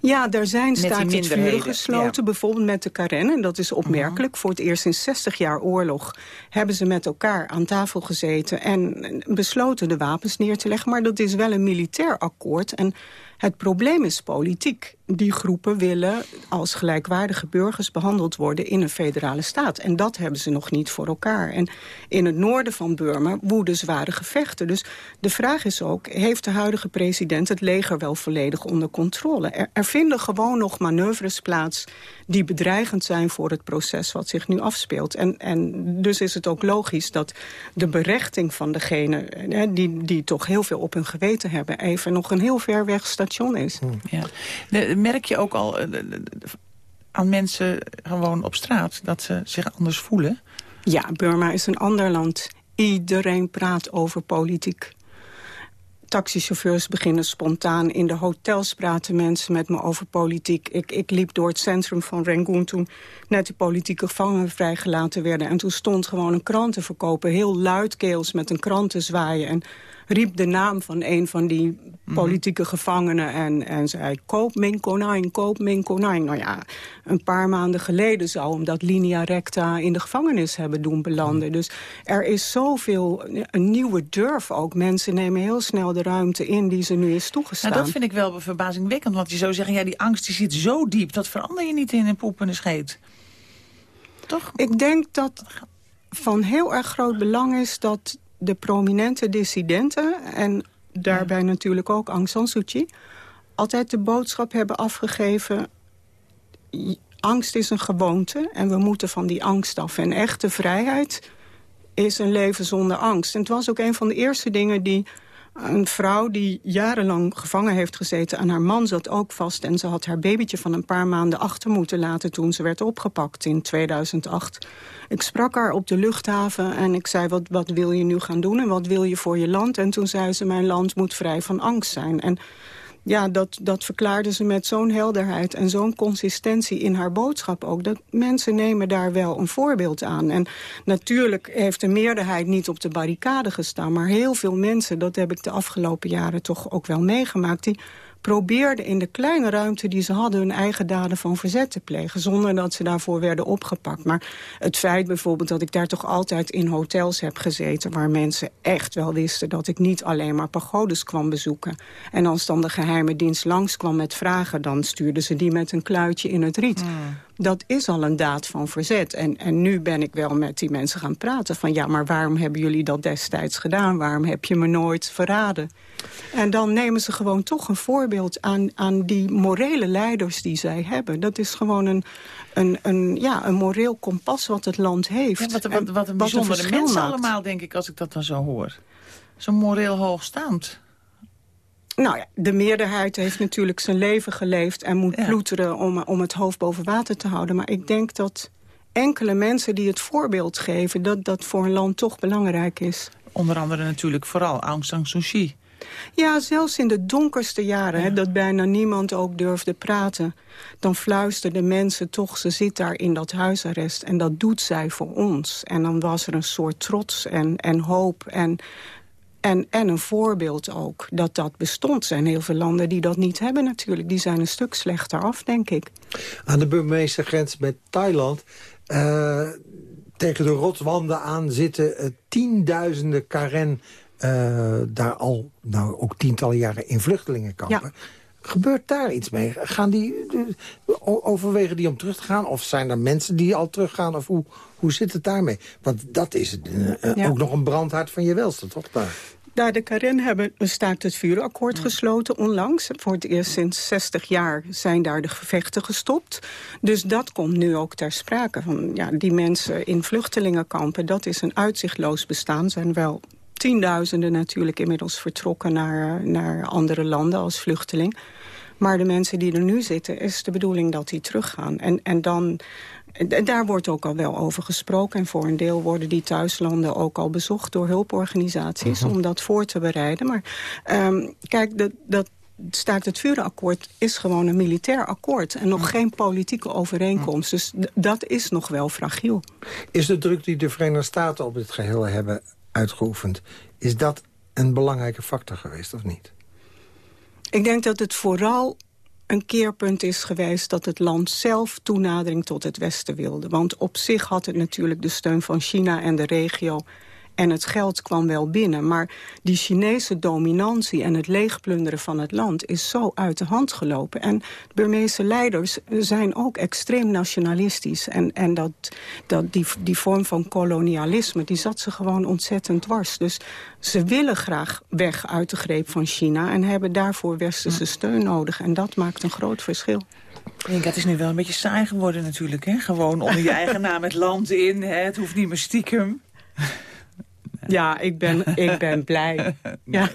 Ja, er zijn staakt het gesloten, bijvoorbeeld met de Karen. En dat is opmerkelijk. Voor het eerst in 60 jaar oorlog hebben ze met elkaar aan tafel gezeten... en besloten de wapens neer te leggen. Maar dat is wel een militair akkoord. En het probleem is politiek. Die groepen willen als gelijkwaardige burgers behandeld worden in een federale staat. En dat hebben ze nog niet voor elkaar. En in het noorden van Burma woeden zware gevechten. Dus de vraag is ook, heeft de huidige president het leger wel volledig onder controle? Er, vinden gewoon nog manoeuvres plaats die bedreigend zijn voor het proces wat zich nu afspeelt. En, en dus is het ook logisch dat de berechting van degene die, die toch heel veel op hun geweten hebben... even nog een heel ver weg station is. Ja. De, merk je ook al uh, aan mensen gewoon op straat dat ze zich anders voelen? Ja, Burma is een ander land. Iedereen praat over politiek taxichauffeurs beginnen spontaan. In de hotels praten mensen met me over politiek. Ik, ik liep door het centrum van Rangoon toen net de politieke gevangenen vrijgelaten werden. En toen stond gewoon een krantenverkoper heel luidkeels met een krant te zwaaien. En riep de naam van een van die mhm. politieke gevangenen... en, en zei, koop mijn konijn, koop mijn konijn. Nou ja, een paar maanden geleden zou hem dat linea recta in de gevangenis hebben doen belanden. Mhm. Dus er is zoveel, een nieuwe durf ook. Mensen nemen heel snel de ruimte in die ze nu is toegestaan. Nou, dat vind ik wel verbazingwekkend, want je zou zeggen... ja, die angst die zit zo diep, dat verander je niet in een poep en een scheet. Toch? Ik denk dat van heel erg groot belang is dat de prominente dissidenten... en daarbij natuurlijk ook Aung San Suu Kyi... altijd de boodschap hebben afgegeven... angst is een gewoonte en we moeten van die angst af. En echte vrijheid is een leven zonder angst. En het was ook een van de eerste dingen die een vrouw die jarenlang gevangen heeft gezeten... en haar man zat ook vast en ze had haar babytje van een paar maanden achter moeten laten... toen ze werd opgepakt in 2008. Ik sprak haar op de luchthaven en ik zei, wat, wat wil je nu gaan doen... en wat wil je voor je land? En toen zei ze, mijn land moet vrij van angst zijn. En ja, dat, dat verklaarde ze met zo'n helderheid en zo'n consistentie in haar boodschap ook. Dat mensen nemen daar wel een voorbeeld aan. En natuurlijk heeft de meerderheid niet op de barricade gestaan... maar heel veel mensen, dat heb ik de afgelopen jaren toch ook wel meegemaakt... die probeerden in de kleine ruimte die ze hadden... hun eigen daden van verzet te plegen, zonder dat ze daarvoor werden opgepakt. Maar het feit bijvoorbeeld dat ik daar toch altijd in hotels heb gezeten... waar mensen echt wel wisten dat ik niet alleen maar pagodes kwam bezoeken. En als dan de geheime dienst langskwam met vragen... dan stuurden ze die met een kluitje in het riet. Hmm dat is al een daad van verzet. En, en nu ben ik wel met die mensen gaan praten van... ja, maar waarom hebben jullie dat destijds gedaan? Waarom heb je me nooit verraden? En dan nemen ze gewoon toch een voorbeeld aan, aan die morele leiders die zij hebben. Dat is gewoon een, een, een, ja, een moreel kompas wat het land heeft. wat, wat, wat een bijzondere mensen allemaal, denk ik, als ik dat dan zo hoor. Zo moreel hoogstaand. Nou ja, de meerderheid heeft natuurlijk zijn leven geleefd... en moet ploeteren om, om het hoofd boven water te houden. Maar ik denk dat enkele mensen die het voorbeeld geven... dat dat voor een land toch belangrijk is. Onder andere natuurlijk vooral Aung San Suu Kyi. Ja, zelfs in de donkerste jaren, hè, dat bijna niemand ook durfde praten... dan fluisterden mensen toch, ze zit daar in dat huisarrest... en dat doet zij voor ons. En dan was er een soort trots en, en hoop en, en, en een voorbeeld ook dat dat bestond. Er zijn heel veel landen die dat niet hebben natuurlijk. Die zijn een stuk slechter af, denk ik. Aan de Burmeese grens met Thailand... Uh, tegen de rotswanden aan zitten uh, tienduizenden Karen uh, daar al nou, ook tientallen jaren in vluchtelingenkampen. Ja. Gebeurt daar iets mee? Gaan die, overwegen die om terug te gaan? Of zijn er mensen die al teruggaan? Of hoe, hoe zit het daarmee? Want dat is uh, ja. ook nog een brandhaard van je welste, toch daar? Daar de Karen hebben een staakt het vuurakkoord gesloten onlangs. Voor het eerst sinds 60 jaar zijn daar de gevechten gestopt. Dus dat komt nu ook ter sprake. Van, ja, die mensen in vluchtelingenkampen, dat is een uitzichtloos bestaan. zijn wel tienduizenden natuurlijk inmiddels vertrokken naar, naar andere landen als vluchteling. Maar de mensen die er nu zitten, is de bedoeling dat die teruggaan. En, en dan, en daar wordt ook al wel over gesproken. En voor een deel worden die thuislanden ook al bezocht door hulporganisaties... om dat voor te bereiden. Maar um, kijk, dat, dat staakt het vurenakkoord is gewoon een militair akkoord... en nog geen politieke overeenkomst. Dus dat is nog wel fragiel. Is de druk die de Verenigde Staten op dit geheel hebben uitgeoefend. Is dat een belangrijke factor geweest, of niet? Ik denk dat het vooral een keerpunt is geweest dat het land zelf toenadering tot het Westen wilde. Want op zich had het natuurlijk de steun van China en de regio en het geld kwam wel binnen. Maar die Chinese dominantie en het leegplunderen van het land... is zo uit de hand gelopen. En Burmeese leiders zijn ook extreem nationalistisch. En, en dat, dat die, die vorm van kolonialisme, die zat ze gewoon ontzettend dwars. Dus ze willen graag weg uit de greep van China... en hebben daarvoor westerse steun nodig. En dat maakt een groot verschil. Ik denk, het is nu wel een beetje saai geworden natuurlijk. Hè? Gewoon onder je <laughs> eigen naam het land in. Hè? Het hoeft niet meer stiekem. Ja, ik ben, ik ben <laughs> blij. Ja.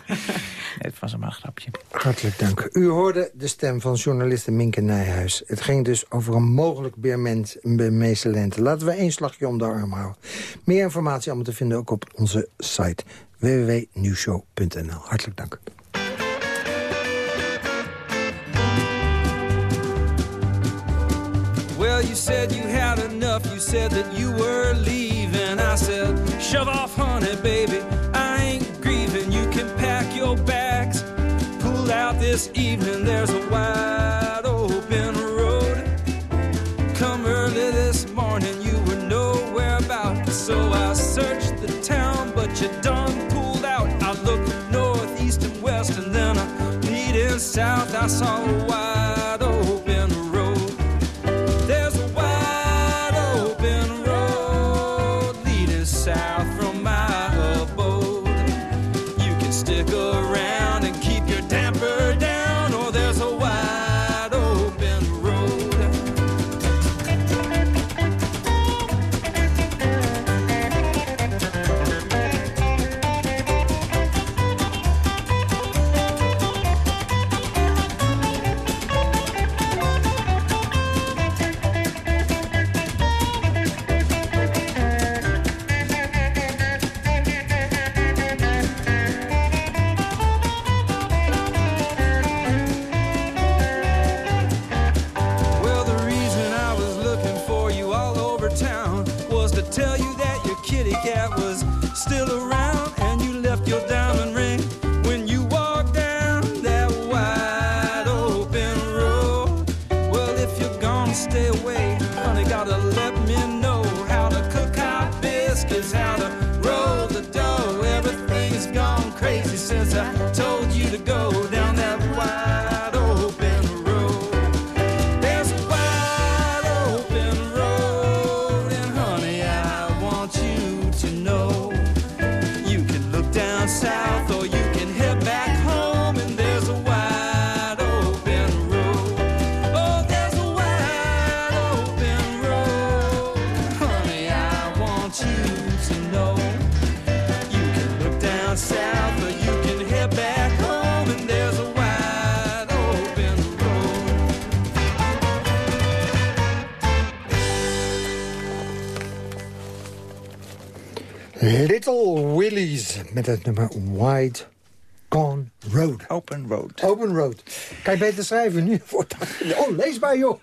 Het was maar een grapje. Hartelijk dank. U hoorde de stem van journaliste Minke Nijhuis. Het ging dus over een mogelijk Burmeese lente. Laten we één slagje om de arm houden. Meer informatie allemaal te vinden ook op onze site www.nieuwshow.nl. Hartelijk dank. Well, you said you had enough. You said that you were leaving. I said, shove off, honey, baby. I ain't grieving. You can pack your bags. Pull out this evening. There's a wide open road. Come early this morning. You were nowhere about. So I searched the town, but you done pulled out. I looked north, east, and west, and then I needed south. I saw a wide was still around Little Willies met het nummer Wide Gone Road. Open Road. Open Road. Kan je beter schrijven nu? <laughs> Oh, leesbaar joh.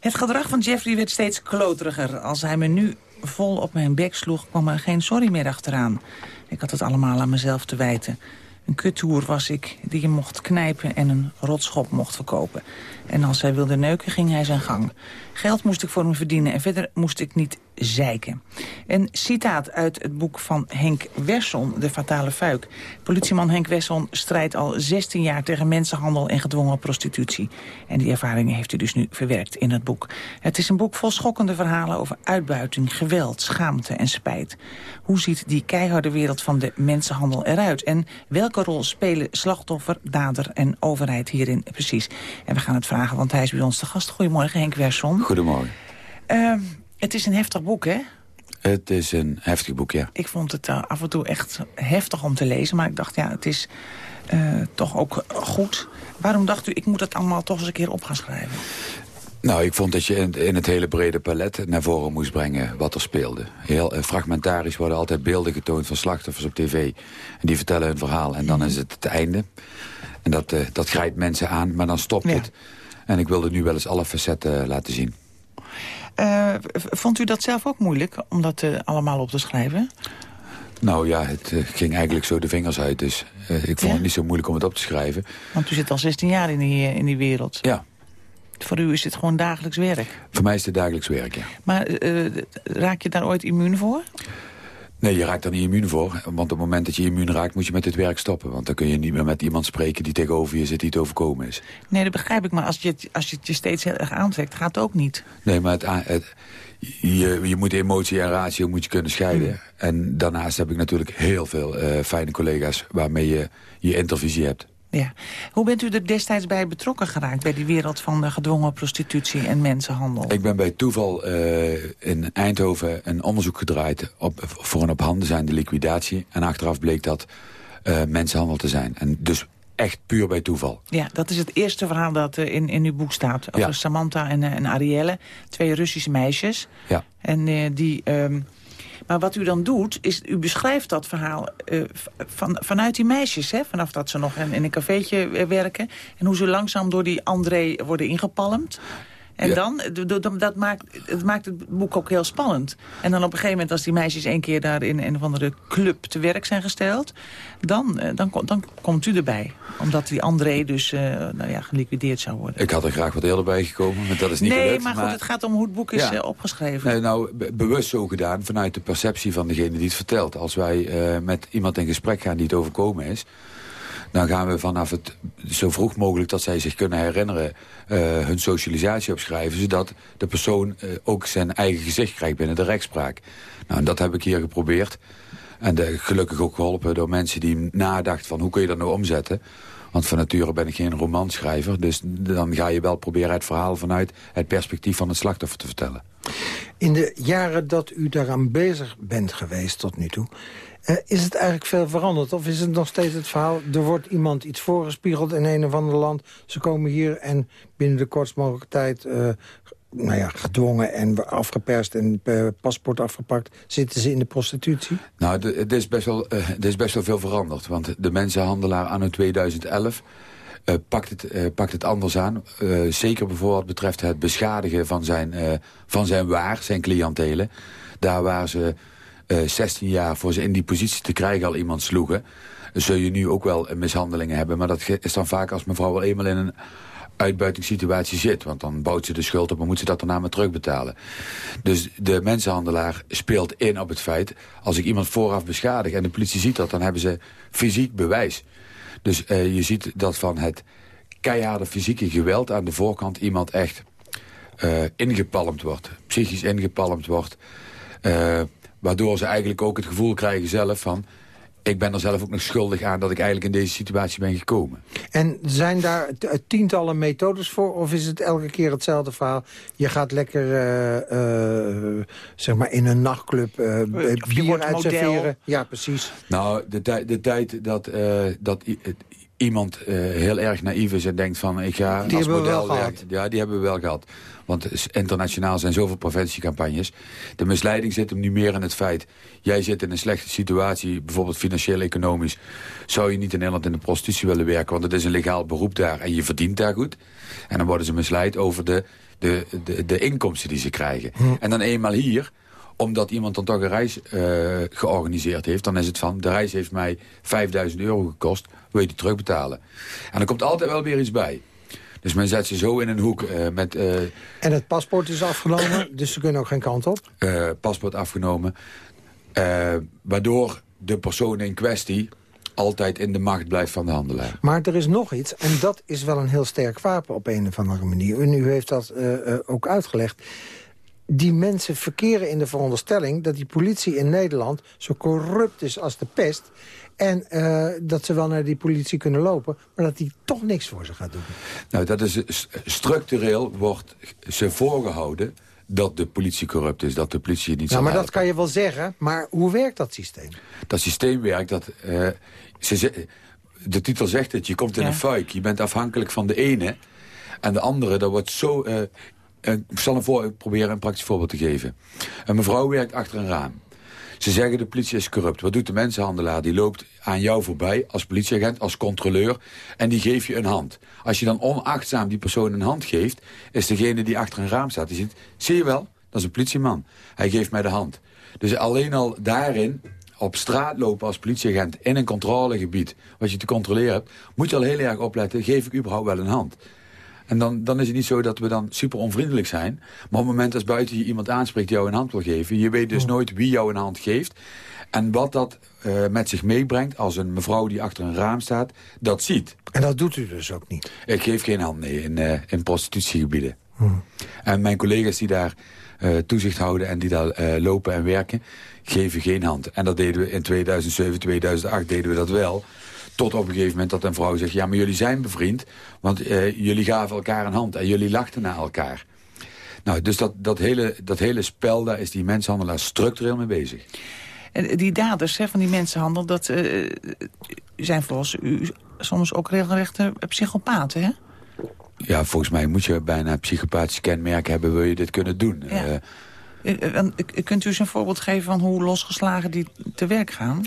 Het gedrag van Jeffrey werd steeds kloteriger. Als hij me nu vol op mijn bek sloeg, kwam er geen sorry meer achteraan. Ik had het allemaal aan mezelf te wijten. Een kuttoer was ik die je mocht knijpen en een rotschop mocht verkopen. En als hij wilde neuken, ging hij zijn gang. Geld moest ik voor hem verdienen en verder moest ik niet zeiken. Een citaat uit het boek van Henk Wesson, De Fatale Fuik. Politieman Henk Wesson strijdt al 16 jaar tegen mensenhandel en gedwongen prostitutie. En die ervaringen heeft hij dus nu verwerkt in het boek. Het is een boek vol schokkende verhalen over uitbuiting, geweld, schaamte en spijt. Hoe ziet die keiharde wereld van de mensenhandel eruit? En welke rol spelen slachtoffer, dader en overheid hierin precies? En we gaan het vragen, want hij is bij ons de gast. Goedemorgen Henk Wesson. Goedemorgen. Uh, het is een heftig boek, hè? Het is een heftig boek, ja. Ik vond het uh, af en toe echt heftig om te lezen. Maar ik dacht, ja, het is uh, toch ook goed. Waarom dacht u, ik moet het allemaal toch eens een keer op gaan schrijven? Nou, ik vond dat je in, in het hele brede palet naar voren moest brengen wat er speelde. Heel uh, fragmentarisch worden altijd beelden getoond van slachtoffers op tv. En die vertellen hun verhaal en dan is het het einde. En dat, dat grijpt mensen aan, maar dan stopt ja. het. En ik wilde nu wel eens alle facetten laten zien. Uh, vond u dat zelf ook moeilijk, om dat uh, allemaal op te schrijven? Nou ja, het uh, ging eigenlijk zo de vingers uit. Dus ik vond ja? het niet zo moeilijk om het op te schrijven. Want u zit al 16 jaar in die, in die wereld. Ja. Voor u is dit gewoon dagelijks werk? Voor mij is het dagelijks werk, ja. Maar raak je daar ooit immuun voor? Nee, je raakt er niet immuun voor. Want op het moment dat je immuun raakt, moet je met dit werk stoppen. Want dan kun je niet meer met iemand spreken die tegenover je zit die het overkomen is. Nee, dat begrijp ik. Maar als je, als je het je steeds heel erg aantrekt, gaat het ook niet. Nee, maar het, het, je, je moet emotie en ratio moet je kunnen scheiden. Mm. En daarnaast heb ik natuurlijk heel veel uh, fijne collega's waarmee je je intervisie hebt. Ja. Hoe bent u er destijds bij betrokken geraakt... bij die wereld van de gedwongen prostitutie en mensenhandel? Ik ben bij toeval uh, in Eindhoven een onderzoek gedraaid... Op, voor een op handen zijnde liquidatie. En achteraf bleek dat uh, mensenhandel te zijn. En dus echt puur bij toeval. Ja, dat is het eerste verhaal dat uh, in, in uw boek staat. Over ja. Samantha en, en Arielle, twee Russische meisjes. Ja. En die... Um, maar wat u dan doet, is u beschrijft dat verhaal uh, van, vanuit die meisjes. Hè? Vanaf dat ze nog in, een cafeetje werken. En hoe ze langzaam door die André worden ingepalmd. En ja. dan, dat maakt, het maakt het boek ook heel spannend. En dan op een gegeven moment, als die meisjes één keer daar in een of andere club te werk zijn gesteld, dan, dan, dan komt u erbij. Omdat die André dus uh, nou ja, geliquideerd zou worden. Ik had er graag wat eerder bij gekomen, maar dat is niet nee, gelukt. maar goed, het gaat om hoe het boek is ja. uh, opgeschreven. Nee, nou, be bewust zo gedaan vanuit de perceptie van degene die het vertelt. Als wij uh, met iemand in gesprek gaan die het overkomen is dan gaan we vanaf het zo vroeg mogelijk dat zij zich kunnen herinneren... Uh, hun socialisatie opschrijven... zodat de persoon uh, ook zijn eigen gezicht krijgt binnen de rechtspraak. Nou, dat heb ik hier geprobeerd. En de, gelukkig ook geholpen door mensen die nadachten van... hoe kun je dat nou omzetten? Want van nature ben ik geen romanschrijver. Dus dan ga je wel proberen het verhaal vanuit het perspectief van het slachtoffer te vertellen. In de jaren dat u daaraan bezig bent geweest tot nu toe... Uh, is het eigenlijk veel veranderd? Of is het nog steeds het verhaal... er wordt iemand iets voorgespiegeld in een of ander land... ze komen hier en binnen de kortst mogelijke tijd... Uh, nou ja, gedwongen en afgeperst en uh, paspoort afgepakt... zitten ze in de prostitutie? Nou, het is, best wel, is best wel veel veranderd. Want de mensenhandelaar anno 2011... Uh, pakt, het, uh, pakt het anders aan. Zeker bijvoorbeeld wat betreft het beschadigen van zijn, van zijn waar, zijn cliëntelen. Daar waar ze 16 jaar voor ze in die positie te krijgen al iemand sloegen... zul je nu ook wel mishandelingen hebben. Maar dat is dan vaak als mevrouw wel eenmaal in een uitbuitingssituatie zit. Want dan bouwt ze de schuld op en moet ze dat daarna maar terugbetalen. Dus de mensenhandelaar speelt in op het feit... als ik iemand vooraf beschadig en de politie ziet dat... dan hebben ze fysiek bewijs. Dus uh, je ziet dat van het keiharde fysieke geweld aan de voorkant... iemand echt uh, ingepalmd wordt, psychisch ingepalmd wordt... waardoor ze eigenlijk ook het gevoel krijgen zelf van... ik ben er zelf ook nog schuldig aan dat ik eigenlijk in deze situatie ben gekomen. En zijn daar tientallen methodes voor? Of is het elke keer hetzelfde verhaal? Je gaat lekker uh, uh, zeg maar in een nachtclub uh, bier uitserveren. Ja, precies. Nou, de, de tijd dat, dat iemand eh, heel erg naïef is en denkt van... ik ga Die als we model wel werken. Ja, die hebben we wel gehad. Want internationaal zijn zoveel preventiecampagnes. De misleiding zit hem nu meer in het feit... jij zit in een slechte situatie, bijvoorbeeld financieel-economisch... zou je niet in Nederland in de prostitutie willen werken... want het is een legaal beroep daar en je verdient daar goed. En dan worden ze misleid over de, de, de, de inkomsten die ze krijgen. En dan eenmaal hier omdat iemand dan toch een reis eh, georganiseerd heeft... dan is het van, de reis heeft mij 5000 euro gekost, wil je die terugbetalen? En er komt altijd wel weer iets bij. Dus men zet ze zo in een hoek eh, met eh, En het paspoort is afgenomen, <coughs> dus ze kunnen ook geen kant op. paspoort afgenomen. waardoor de persoon in kwestie altijd in de macht blijft van de handelaar. Maar er is nog iets, en dat is wel een heel sterk wapen op een of andere manier. En u heeft dat ook uitgelegd. Die mensen verkeren in de veronderstelling dat die politie in Nederland zo corrupt is als de pest. En eh, dat ze wel naar die politie kunnen lopen, maar dat die toch niks voor ze gaat doen. Nou, dat is structureel wordt ze voorgehouden dat de politie corrupt is, dat de politie het niet Nou, zal maar dat kan je wel zeggen, maar hoe werkt dat systeem? dat systeem werkt, dat eh, ze, ze- de titel zegt het, je komt in Ja. een fuik. Je bent afhankelijk van de ene en de andere. Dat wordt zo... eh, ik zal een voor, proberen een praktisch voorbeeld te geven. Een mevrouw werkt achter een raam. Ze zeggen de politie is corrupt. Wat doet de mensenhandelaar? Die loopt aan jou voorbij als politieagent, als controleur... en die geeft je een hand. Als je dan onachtzaam die persoon een hand geeft... is degene die achter een raam staat, die ziet... zie je wel, dat is een politieman. Hij geeft mij de hand. Dus alleen al daarin op straat lopen als politieagent in een controlegebied... wat je te controleren hebt, moet je al heel erg opletten... geef ik überhaupt wel een hand? En dan, dan is het niet zo dat we dan super onvriendelijk zijn. Maar op het moment als buiten je iemand aanspreekt die jou een hand wil geven... je weet dus nooit wie jou een hand geeft. En wat dat eh, met zich meebrengt als een mevrouw die achter een raam staat, dat ziet. En dat doet u dus ook niet? Ik geef geen hand nee in, eh, in prostitutiegebieden. En mijn collega's die daar eh, toezicht houden en die daar lopen en werken, geven geen hand. En dat deden we in 2007, 2008 deden we dat wel. Tot op een gegeven moment dat een vrouw zegt... ja, maar jullie zijn bevriend, want eh, jullie gaven elkaar een hand... en jullie lachten naar elkaar. Nou, dus dat, dat, hele, dat hele spel, daar is die mensenhandelaar structureel mee bezig. En die daders hè, van die mensenhandel, dat eh, zijn volgens u soms ook regelrechte psychopaten, hè? Ja, volgens mij moet je bijna psychopathische kenmerken hebben... wil je dit kunnen doen. Ja. Eh, Kunt u eens een voorbeeld geven van hoe losgeslagen die te werk gaan?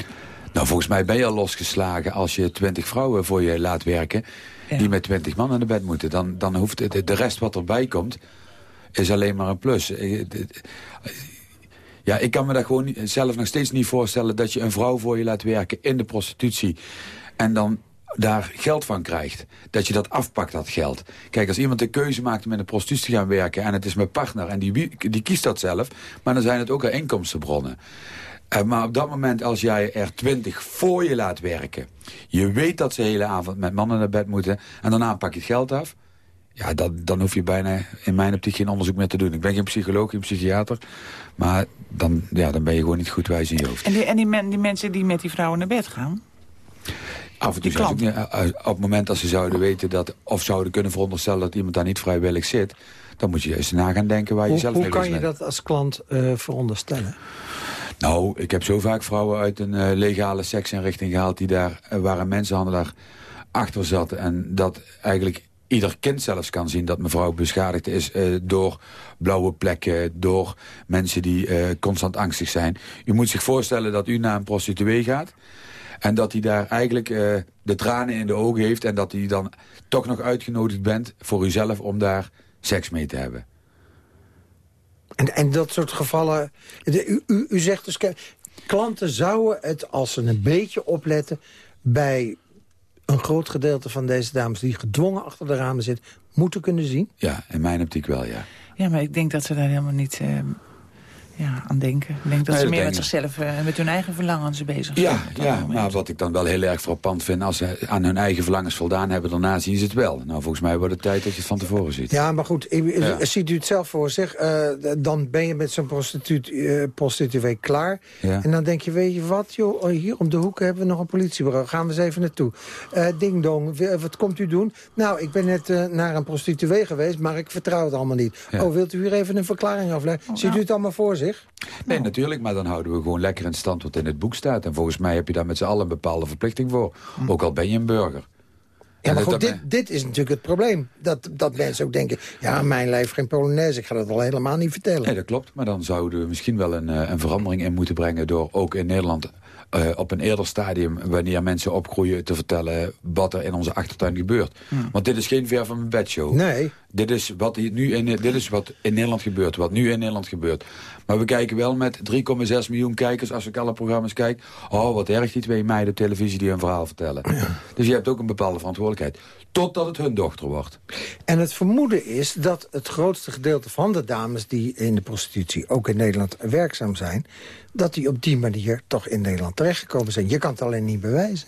Nou, volgens mij ben je al losgeslagen als je twintig vrouwen voor je laat werken... die met twintig man aan de bed moeten. Dan, dan hoeft het, de rest wat erbij komt, is alleen maar een plus. Eh, d- Ja, ik kan me dat gewoon zelf nog steeds niet voorstellen... dat je een vrouw voor je laat werken in de prostitutie... en dan daar geld van krijgt. Dat je dat afpakt, dat geld. Kijk, als iemand de keuze maakt om in de prostitutie te gaan werken... en het is mijn partner en die, die kiest dat zelf... maar dan zijn het ook al inkomstenbronnen. Eh, maar op dat moment, als jij er twintig voor je laat werken... je weet dat ze de hele avond met mannen naar bed moeten... en daarna pak je het geld af... ja, dan, dan hoef je bijna in mijn optiek geen onderzoek meer te doen. Ik ben geen psycholoog, geen psychiater... maar dan, ja, dan ben je gewoon niet goed wijs in je hoofd. En, die, en die, men- die mensen die met die vrouwen naar bed gaan? Af en toe niet- eh, op het moment dat ze zouden weten dat... of zouden kunnen veronderstellen dat iemand daar niet vrijwillig zit... dan moet je eens na gaan denken waar je Hoe, zelf hoe kan je dat als klant eh, veronderstellen? Nou, ik heb zo vaak vrouwen uit een eh, legale seksinrichting gehaald... Die daar, eh, waar een mensenhandelaar achter zat. En dat eigenlijk ieder kind zelfs kan zien dat mevrouw beschadigd is... eh, door blauwe plekken, door mensen die constant angstig zijn. U moet zich voorstellen dat u naar een prostituee gaat... en dat hij daar eigenlijk de tranen in de ogen heeft... en dat hij dan toch nog uitgenodigd bent voor uzelf om daar seks mee te hebben. En, en dat soort gevallen... de- u, u, u zegt dus... Klanten zouden het, als ze een beetje opletten... bij een groot gedeelte van deze dames... die gedwongen achter de ramen zitten, moeten kunnen zien? Ja, in mijn optiek wel, ja. Ja, maar ik denk dat ze daar helemaal niet eh, ja, aan denken. Ik denk dat Nee, ze dat meer met zichzelf, eh, met hun eigen verlangens bezig zijn. Ja, maar wat ik dan wel heel erg frappant vind... als ze aan hun eigen verlangens voldaan hebben, daarna zien ze het wel. Nou, volgens mij wordt het tijd dat je het van tevoren ziet. Ja, maar goed, Ja. ziet u het zelf voor zich? eh, dan ben je met zo'n prostitu eh, prostituee klaar. Ja. En dan denk je, weet je wat, joh, oh, hier om de hoek hebben we nog een politiebureau. Gaan we eens even naartoe. Eh ding dong, wat komt u doen? Nou, ik ben net naar een prostituee geweest, maar ik vertrouw het allemaal niet. Ja. Oh, wilt u hier even een verklaring afleggen? Ziet u het allemaal voor zich? Nee, natuurlijk, maar dan houden we gewoon lekker in stand wat in het boek staat. En volgens mij heb je daar met z'n allen een bepaalde verplichting voor. Ook al ben je een burger. Ja, maar goed, dit, dit is natuurlijk het probleem. Dat, dat mensen ook denken, ja, mijn lijf geen Polonaise. Ik ga dat al helemaal niet vertellen. Nee, dat klopt. Maar dan zouden we misschien wel een, eh, een verandering in moeten brengen... door ook in Nederland eh, op een eerder stadium... wanneer mensen opgroeien te vertellen wat er in onze achtertuin gebeurt. Want dit is geen ver van mijn bedshow. Nee. Dit is, wat nu in, dit is wat in Nederland gebeurt, wat nu in Nederland gebeurt. Maar we kijken wel met 3,6 miljoen kijkers, als ik alle programma's kijk... oh, wat erg die twee meiden op televisie die een verhaal vertellen. Dus je hebt ook een bepaalde verantwoordelijkheid. Totdat het hun dochter wordt. En het vermoeden is dat het grootste gedeelte van de dames... die in de prostitutie ook in Nederland werkzaam zijn... dat die op die manier toch in Nederland terechtgekomen zijn. Je kan het alleen niet bewijzen.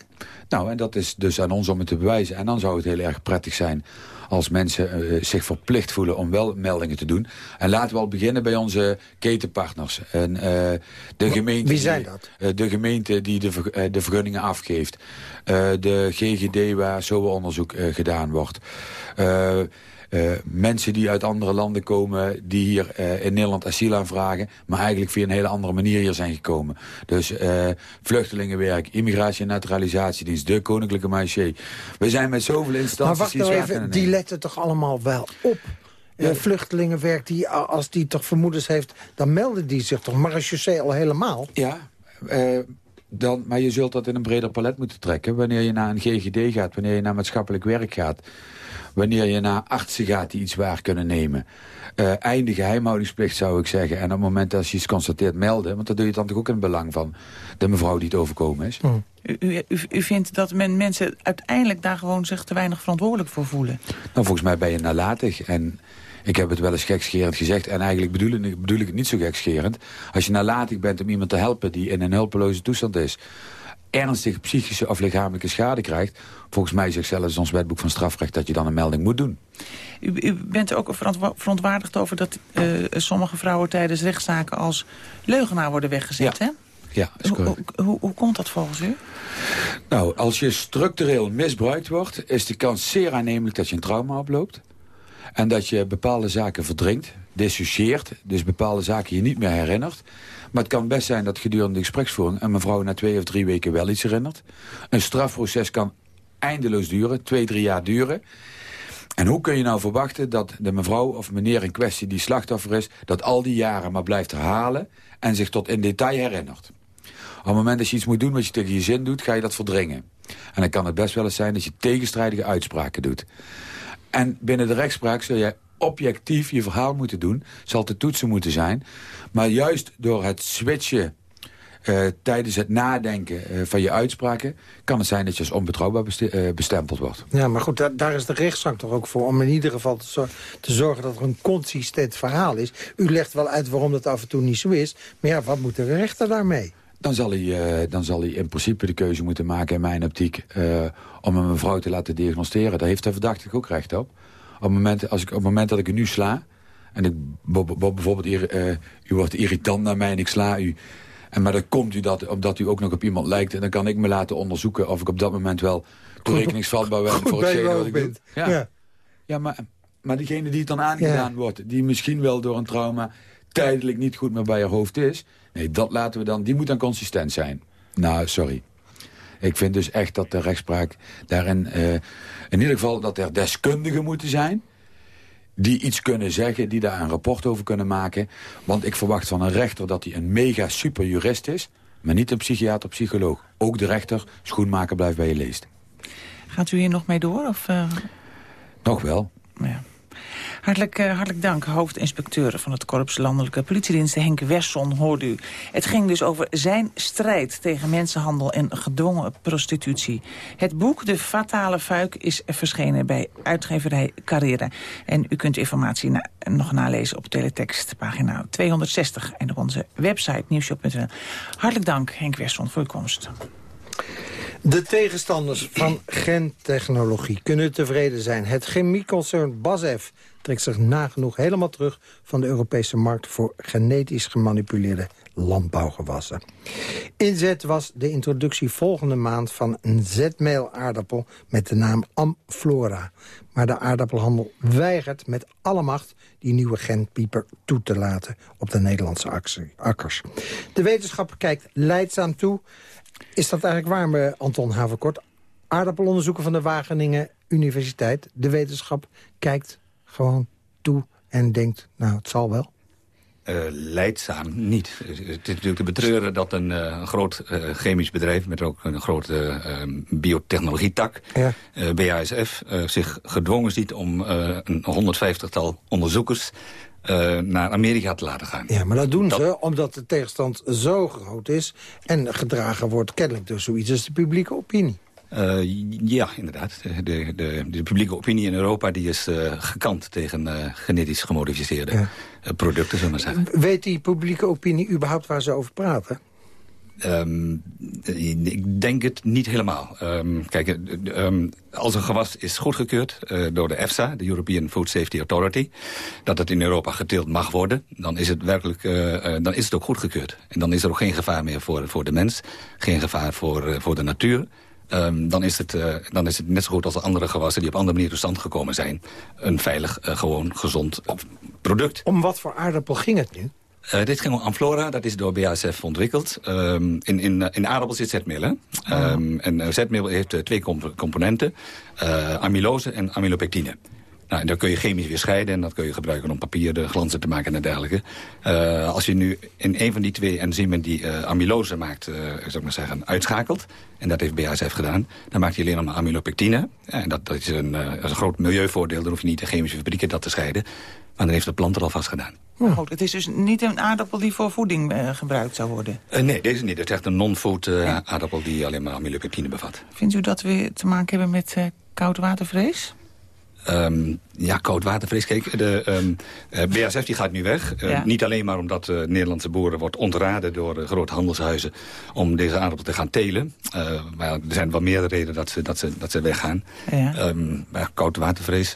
Nou, en dat is dus aan ons om het te bewijzen. En dan zou het heel erg prettig zijn als mensen eh, zich verplicht voelen om wel meldingen te doen. En laten we al beginnen bij onze ketenpartners. En, eh, de gemeente wie zijn dat? eh, de gemeente die de, ver- de vergunningen afgeeft. De GGD waar SOA-onderzoek eh, gedaan wordt. Eh, mensen die uit andere landen komen, die hier eh, in Nederland asiel aanvragen... maar eigenlijk via een hele andere manier hier zijn gekomen. Dus eh, vluchtelingenwerk, immigratie- en naturalisatiedienst... de Koninklijke Marché. We zijn met zoveel Maar instanties wacht die nou even, die letten toch allemaal wel op? Vluchtelingenwerk, die, als die toch vermoedens heeft... dan melden die zich toch marechaussee al helemaal? Ja, eh, dan, maar je zult dat in een breder palet moeten trekken. Wanneer je naar een GGD gaat, wanneer je naar maatschappelijk werk gaat... wanneer je naar artsen gaat die iets waar kunnen nemen. Eh einde geheimhoudingsplicht zou ik zeggen. En op het moment dat je iets constateert melden... want dat doe je dan toch ook in het belang van de mevrouw die het overkomen is. U, u, u, u vindt dat men mensen uiteindelijk daar gewoon zich te weinig verantwoordelijk voor voelen? Nou, volgens mij ben je nalatig. En ik heb het wel eens gekscherend gezegd. En eigenlijk bedoel, ik- bedoel ik het niet zo gekscherend. Als je nalatig bent om iemand te helpen die in een hulpeloze toestand is... ernstige psychische of lichamelijke schade krijgt... volgens mij zegt zelfs ons wetboek van strafrecht... dat je dan een melding moet doen. U, u bent er ook verontwaardigd over dat eh, sommige vrouwen tijdens rechtszaken als leugenaar worden weggezet, hè? Ja, is Hoe, correct. hoe, hoe, hoe komt dat volgens u? Nou, als je structureel misbruikt wordt... is de kans zeer aannemelijk dat je een trauma oploopt. En dat je bepaalde zaken verdringt, dissocieert. Dus bepaalde zaken je niet meer herinnert. Maar het kan best zijn dat gedurende de gespreksvoering... een mevrouw na twee of drie weken wel iets herinnert. Een strafproces kan eindeloos duren, twee, drie jaar duren. En hoe kun je nou verwachten dat de mevrouw of meneer in kwestie... die slachtoffer is, dat al die jaren maar blijft herhalen... en zich tot in detail herinnert? Op het moment dat je iets moet doen wat je tegen je zin doet, ga je dat verdringen. En dan kan het best wel eens zijn dat je tegenstrijdige uitspraken doet. En binnen de rechtspraak zul je objectief je verhaal moeten doen. Zal te toetsen moeten zijn. Maar juist door het switchen eh, tijdens het nadenken eh, van je uitspraken... kan het zijn dat je als onbetrouwbaar eh, bestempeld wordt. Ja, maar goed, daar, is de rechtszaak toch ook voor... om in ieder geval te, te zorgen dat er een consistent verhaal is. U legt wel uit waarom dat af en toe niet zo is. Maar ja, wat moet de rechter daarmee? Dan zal hij, eh, dan zal hij in principe de keuze moeten maken in mijn optiek... eh, om een mevrouw te laten diagnosticeren. Daar heeft de verdachte ook recht op. Op het moment, als ik, op het moment dat ik u nu sla... en ik bijvoorbeeld, eh, u wordt irritant naar mij en ik sla u... En maar dan komt u dat, omdat u ook nog op iemand lijkt... en dan kan ik me laten onderzoeken of ik op dat moment wel toerekeningsvatbaar ben... voor hetgene wat ik doe. Ja. ja. maar, maar diegene die het dan aangedaan wordt... die misschien wel door een trauma tijdelijk niet goed meer bij haar hoofd is... nee, dat laten we dan, die moet dan consistent zijn. Nou, sorry. Ik vind dus echt dat de rechtspraak daarin... eh, in ieder geval dat er deskundigen moeten zijn... die iets kunnen zeggen, die daar een rapport over kunnen maken. Want ik verwacht van een rechter dat hij een mega super jurist is... maar niet een psychiater, psycholoog. Ook de rechter, schoenmaker blijft bij je leest. Gaat u hier nog mee door? Of, eh, Nog wel. ja. Hartelijk, eh, hartelijk dank, hoofdinspecteur van het Korps Landelijke Politiediensten, Henk Wesson, hoorde u. Het ging dus over zijn strijd tegen mensenhandel en gedwongen prostitutie. Het boek De Fatale Fuik is verschenen bij uitgeverij Carrera. En u kunt informatie nog nalezen op teletext, pagina 260 en op onze website nieuwshop.nl. Hartelijk dank, Henk Wesson, voor uw komst. De tegenstanders van gentechnologie kunnen tevreden zijn. Het chemieconcern BASF trekt zich nagenoeg helemaal terug... van de Europese markt voor genetisch gemanipuleerde landbouwgewassen. Inzet was de introductie volgende maand van een zetmeel-aardappel... met de naam Amflora. Maar de aardappelhandel weigert met alle macht... die nieuwe genpieper toe te laten op de Nederlandse akkers. De wetenschapper kijkt leidzaam toe... Is dat eigenlijk waar, me, Anton Haverkort? Aardappelonderzoeken van de Wageningen universiteit, de wetenschap, kijkt gewoon toe en denkt, nou, het zal wel. Uh, leidzaam niet. Het is natuurlijk te betreuren dat een uh, groot uh, chemisch bedrijf... met ook een grote biotechnologietak, ja. BASF... zich gedwongen ziet om een 150-tal onderzoekers... naar Amerika te laten gaan. Ja, maar dat doen ze omdat de tegenstand zo groot is... en gedragen wordt kennelijk door zoiets als de publieke opinie. Uh, ja, inderdaad. De, de, de, publieke opinie in Europa die is uh, gekant tegen uh, genetisch gemodificeerde ja. producten, zullen we zeggen. Weet die publieke opinie überhaupt waar ze over praten? Um, ik denk het niet helemaal. Um, kijk, um, als een gewas is goedgekeurd door de EFSA, de European Food Safety Authority, dat het in Europa geteeld mag worden, dan is het werkelijk, dan is het ook goedgekeurd. En dan is er ook geen gevaar meer voor, voor de mens, geen gevaar voor, voor de natuur. Um, dan, is het, uh, dan is het net zo goed als de andere gewassen... die op andere manier tot stand gekomen zijn. Een veilig, uh, gewoon gezond uh, product. Om wat voor aardappel ging het nu? dit ging om Amflora, dat is door BASF ontwikkeld. Um, in, in, in aardappel zit zetmeel. Hè? Oh. Um, en zetmeel heeft twee comp componenten. amylose en amylopectine. Nou, en dat kun je chemisch weer scheiden en dat kun je gebruiken om papier glanzen te maken en dergelijke. Uh, als je nu in een van die twee enzymen die uh, amylose maakt, uh, zou ik maar zeggen, uitschakelt, en dat heeft BASF gedaan, dan maakt hij alleen nog maar amylopectine. En dat, dat is, een, een groot milieuvoordeel, dan hoef je niet de chemische fabrieken dat te scheiden. Maar dan heeft de plant er alvast gedaan. Ja. Goed, het is dus niet een aardappel die voor voeding gebruikt zou worden? nee, deze niet. Het is echt een non-food ja. aardappel die alleen maar amylopectine bevat. Vindt u dat we te maken hebben met koudwatervrees? Um, ja, koudwatervrees. Kijk, de um, uh, BASF die gaat nu weg. Uh, ja. Niet alleen maar omdat uh, Nederlandse boeren wordt ontraden door grote handelshuizen om deze aardappel te gaan telen. maar er zijn wel meerdere redenen dat ze, dat ze, dat ze weggaan. Ja. Um, maar koudwatervrees.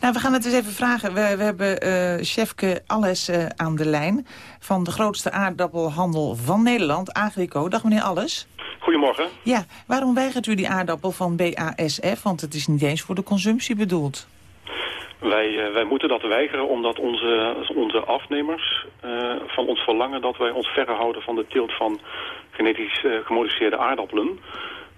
Nou, we gaan het eens even vragen. We, we hebben chefke Alles aan de lijn van de grootste aardappelhandel van Nederland, Agrico. Dag meneer Alles. Goedemorgen. Ja, waarom weigert u die aardappel van BASF? Want het is niet eens voor de consumptie bedoeld. Wij, uh, wij moeten dat weigeren omdat onze, onze afnemers uh, van ons verlangen dat wij ons verre houden van de teelt van genetisch uh, gemodificeerde aardappelen.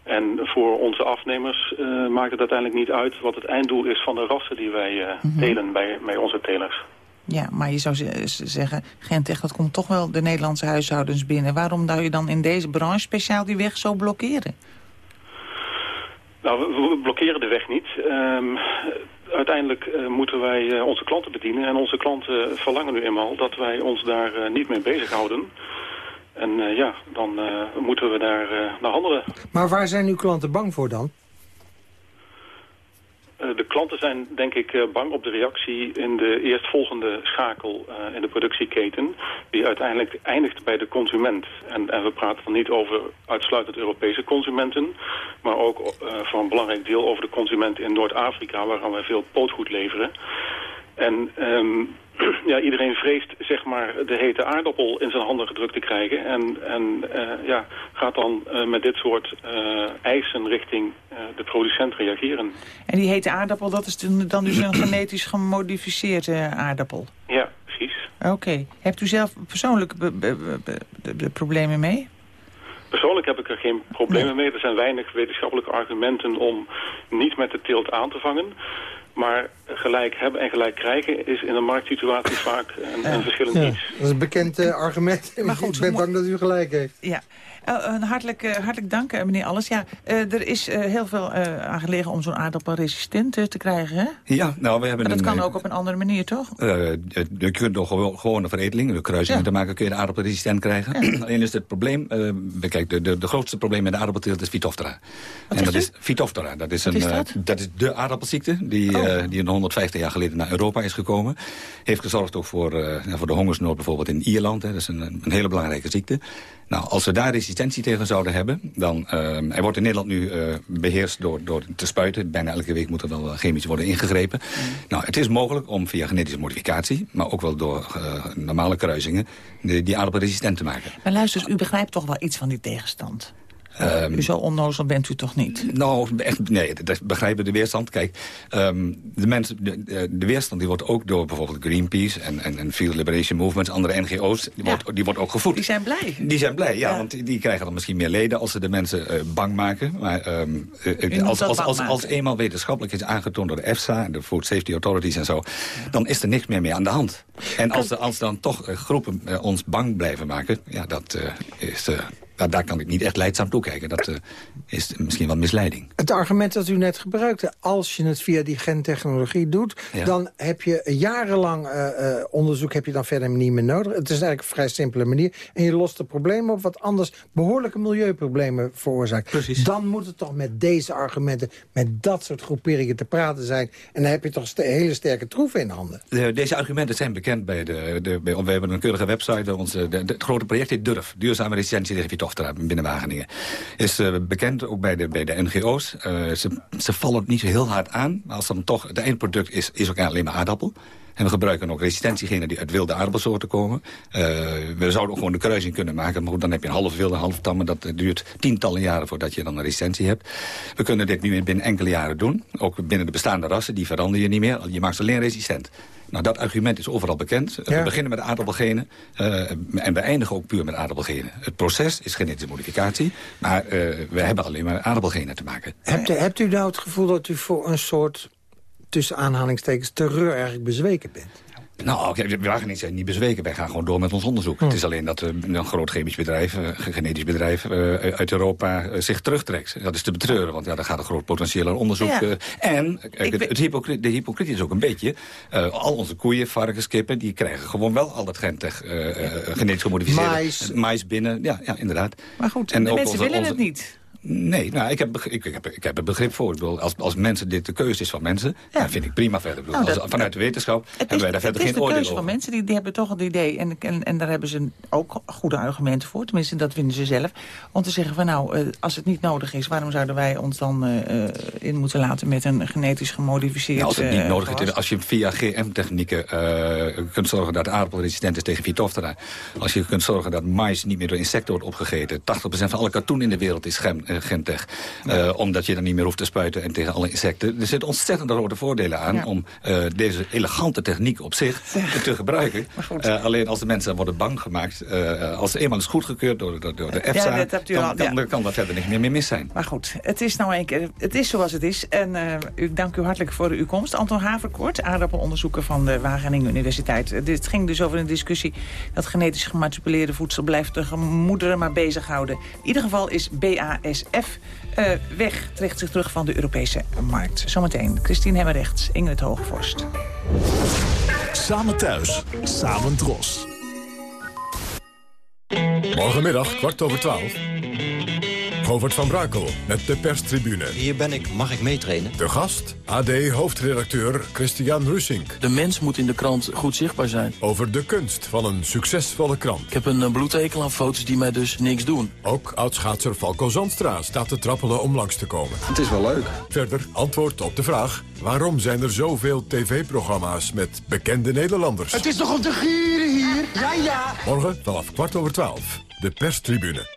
En voor onze afnemers maakt het uiteindelijk niet uit wat het einddoel is van de rassen die wij mm -hmm. telen bij, bij onze telers. Ja, maar je zou zeggen, Gentech, dat komt toch wel de Nederlandse huishoudens binnen. Waarom zou je dan in deze branche speciaal die weg zo blokkeren? Nou, we blokkeren de weg niet. Um, uiteindelijk uh, moeten wij uh, onze klanten bedienen. En onze klanten verlangen nu eenmaal dat wij ons daar uh, niet mee bezighouden. En ja, dan moeten we daar naar handelen. Maar waar zijn uw klanten bang voor dan? Uh, de klanten zijn denk ik uh, bang op de reactie in de eerstvolgende schakel uh, in de productieketen. Die uiteindelijk eindigt bij de consument. En, en we praten dan niet over uitsluitend Europese consumenten. Maar ook voor een belangrijk deel over de consumenten in Noord-Afrika. Waaraan wij veel pootgoed leveren. En um, ja, iedereen vreest zeg maar, de hete aardappel in zijn handen gedrukt te krijgen. En, en uh, ja, gaat dan uh, met dit soort uh, eisen richting de producent reageren. En die hete aardappel, dat is dan dus een <clears throat> genetisch gemodificeerde aardappel? Ja, precies. Oké. Okay. Hebt u zelf persoonlijk de problemen mee? Persoonlijk heb ik er geen problemen mee. Er zijn weinig wetenschappelijke argumenten om niet met de teelt aan te vangen. Maar gelijk hebben en gelijk krijgen is in een marktsituatie vaak een, een verschillend ja, iets. Dat is een bekend uh, argument. Maar goed, ik ben bang dat u gelijk heeft. Ja. Uh, hartelijk, uh, hartelijk dank, meneer Alles. Ja, er is heel veel aan gelegen om zo'n aardappel resistent te krijgen, hè? Ja, nou, we hebben maar dat een, kan ook op een andere manier, toch? je kunt door gewoon, gewone veredeling, door kruisingen ja. te maken, kun je de aardappel resistent krijgen. Ja. <clears throat> Alleen is het probleem, kijk, de, de, de grootste probleem met de aardappelteelt is Phytophthora. En dat is Phytophthora. Dat is, een, is dat? dat is de aardappelziekte die, oh. die in 150 jaar geleden naar Europa is gekomen. Heeft gezorgd ook voor, uh, voor de hongersnood bijvoorbeeld in Ierland. Hè. Dat is een, een hele belangrijke ziekte. Nou, als we daar resistentie tegen zouden hebben... dan, hij wordt in Nederland nu uh, beheerst door, door te spuiten. Bijna elke week moet er wel chemisch worden ingegrepen. Mm. Nou, het is mogelijk om via genetische modificatie... maar ook wel door uh, normale kruisingen... die, die aardappel resistent te maken. Maar luister, u begrijpt toch wel iets van die tegenstand? Ehm, u zo onnozel bent u toch niet? Nou, echt, nee, dat begrijpen de weerstand. Kijk, ehm, de, mensen, de, de weerstand die wordt ook door bijvoorbeeld Greenpeace... en, en, en Field Liberation Movements, andere NGO's, die, wordt, die wordt ook gevoed. Die zijn blij. Die zijn blij, ja, want die krijgen dan misschien meer leden... als ze de mensen uh, bang maken. Maar ehm, uh, als, als, als, als, eenmaal wetenschappelijk is aangetoond door de EFSA... en de Food Safety Authorities en zo... dan is er niks meer mee aan de hand. En als, als dan toch uh, groepen ons bang blijven maken... ja, dat is nou, daar kan ik niet echt leidzaam toekijken. Dat uh, is misschien wel misleiding. Het argument dat u net gebruikte, als je het via die gentechnologie doet... Ja. dan heb je jarenlang uh, uh, onderzoek heb je dan verder niet meer nodig. Het is eigenlijk een vrij simpele manier. En je lost de problemen op wat anders behoorlijke milieuproblemen veroorzaakt. Precies. Dan moet het toch met deze argumenten, met dat soort groeperingen te praten zijn. En dan heb je toch st hele sterke troeven in handen. De, deze argumenten zijn bekend bij de... de bij, we hebben een keurige website. Onze, de, de, het grote project heet DURF. Duurzame resistentie Vitoftra binnen Wageningen. Is uh, bekend ook bij de, bij de NGO's. Uh, ze, ze vallen niet zo heel hard aan. Maar als dan toch het eindproduct is, is ook alleen maar aardappel. En we gebruiken ook resistentiegenen die uit wilde aardappelsoorten komen. Uh, we zouden ook gewoon de kruising kunnen maken. Maar goed, dan heb je een half wilde, een half tamme. Dat duurt tientallen jaren voordat je dan een resistentie hebt. We kunnen dit nu binnen enkele jaren doen. Ook binnen de bestaande rassen, die verander je niet meer. Je maakt ze alleen resistent. Nou, dat argument is overal bekend. Ja. We beginnen met aardappelgenen uh, en we eindigen ook puur met aardappelgenen. Het proces is genetische modificatie, maar uh, we hebben alleen maar aardappelgenen te maken. Hebt u, hebt u nou het gevoel dat u voor een soort, tussen aanhalingstekens, terreur eigenlijk bezweken bent? Nou, we waren niet, niet bezweken. Wij gaan gewoon door met ons onderzoek. Hm. Het is alleen dat uh, een groot chemisch bedrijf, uh, genetisch bedrijf... Uit Europa zich terugtrekt. Dat is te betreuren, want ja, daar gaat een groot potentieel aan onderzoek. En het, hypocriet, de hypocriet is ook een beetje... al onze koeien, varkens, kippen, die krijgen gewoon wel al dat gentech, genetisch gemodificeerde... Mais. mais binnen, ja, ja, inderdaad. Maar goed, en de mensen willen het niet. Nee, nou, ik, heb, ik, ik, heb, ik heb er begrip voor. Ik bedoel, als, als mensen dit de keuze is van mensen, ja. dan vind ik prima verder. Bedoel, Nou, als, vanuit de wetenschap hebben wij daar verder het geen is de oordeel keuze over. van mensen, die, die hebben toch het idee... En, en, en daar hebben ze ook goede argumenten voor, tenminste dat vinden ze zelf... om te zeggen van nou, eh, als het niet nodig is... waarom zouden wij ons dan eh, eh, in moeten laten met een genetisch gemodificeerd... Ja, als het niet nodig is, als je via GM-technieken kunt zorgen dat aardappel resistent is tegen Phytophthora. Als je kunt zorgen dat mais niet meer door insecten wordt opgegeten. 80% van alle katoen in de wereld is eh, gentech. Omdat je dan niet meer hoeft te spuiten en tegen alle insecten. Er zitten ontzettend grote voordelen aan Ja. om eh, deze elegante techniek op zich te gebruiken. Eh, alleen als de mensen worden bang gemaakt, eh, als het eenmaal is goedgekeurd door, door, door de EFSA, dat dan, al, kan dat verder niet meer, meer mis zijn. Maar goed, het is nou een keer, het is zoals het is. En ik dank u hartelijk voor uw komst. Anton Haverkort, aardappelonderzoeker van de Wageningen Universiteit. Eh, dit ging dus over een discussie dat genetisch gemanipuleerde voedsel blijft de gemoederen maar bezighouden. In ieder geval is BASF eh, weg, trekt zich terug van de Europese markt. Zometeen Christine Hemmerrechts, Ingrid Hogevorst. Samen thuis, samen dros. Morgenmiddag, kwart over twaalf. Govert van Brakel met de perstribune. Hier ben ik. Mag ik meetrainen? De gast, AD-hoofdredacteur Christian Russink. De mens moet in de krant goed zichtbaar zijn. Over de kunst van een succesvolle krant. Ik heb een eh, bloedhekel aan foto's die mij dus niks doen. Ook oudschaatser Falco Zandstra staat te trappelen om langs te komen. Het is wel leuk. Verder antwoord op de vraag... waarom zijn er zoveel tv-programma's met bekende Nederlanders? Het is toch om te gieren hier? Ja, ja. Morgen vanaf kwart over twaalf. De perstribune.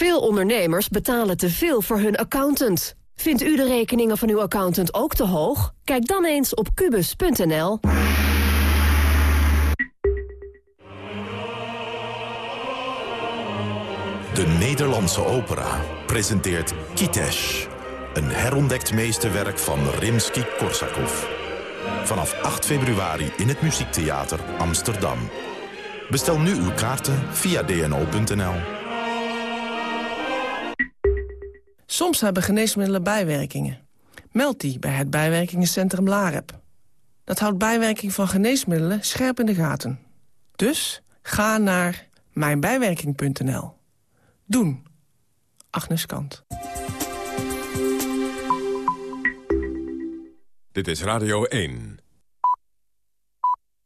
Veel ondernemers betalen te veel voor hun accountant. Vindt u de rekeningen van uw accountant ook te hoog? Kijk dan eens op kubus.nl. De Nederlandse opera presenteert Kitesh. Een herontdekt meesterwerk van Rimsky-Korsakov. Vanaf 8 februari in het Muziektheater Amsterdam. Bestel nu uw kaarten via dno.nl. Soms hebben geneesmiddelen bijwerkingen. Meld die bij het bijwerkingencentrum LAREP. Dat houdt bijwerking van geneesmiddelen scherp in de gaten. Dus ga naar mijnbijwerking.nl. Doen. Agnes Kant. Dit is Radio 1.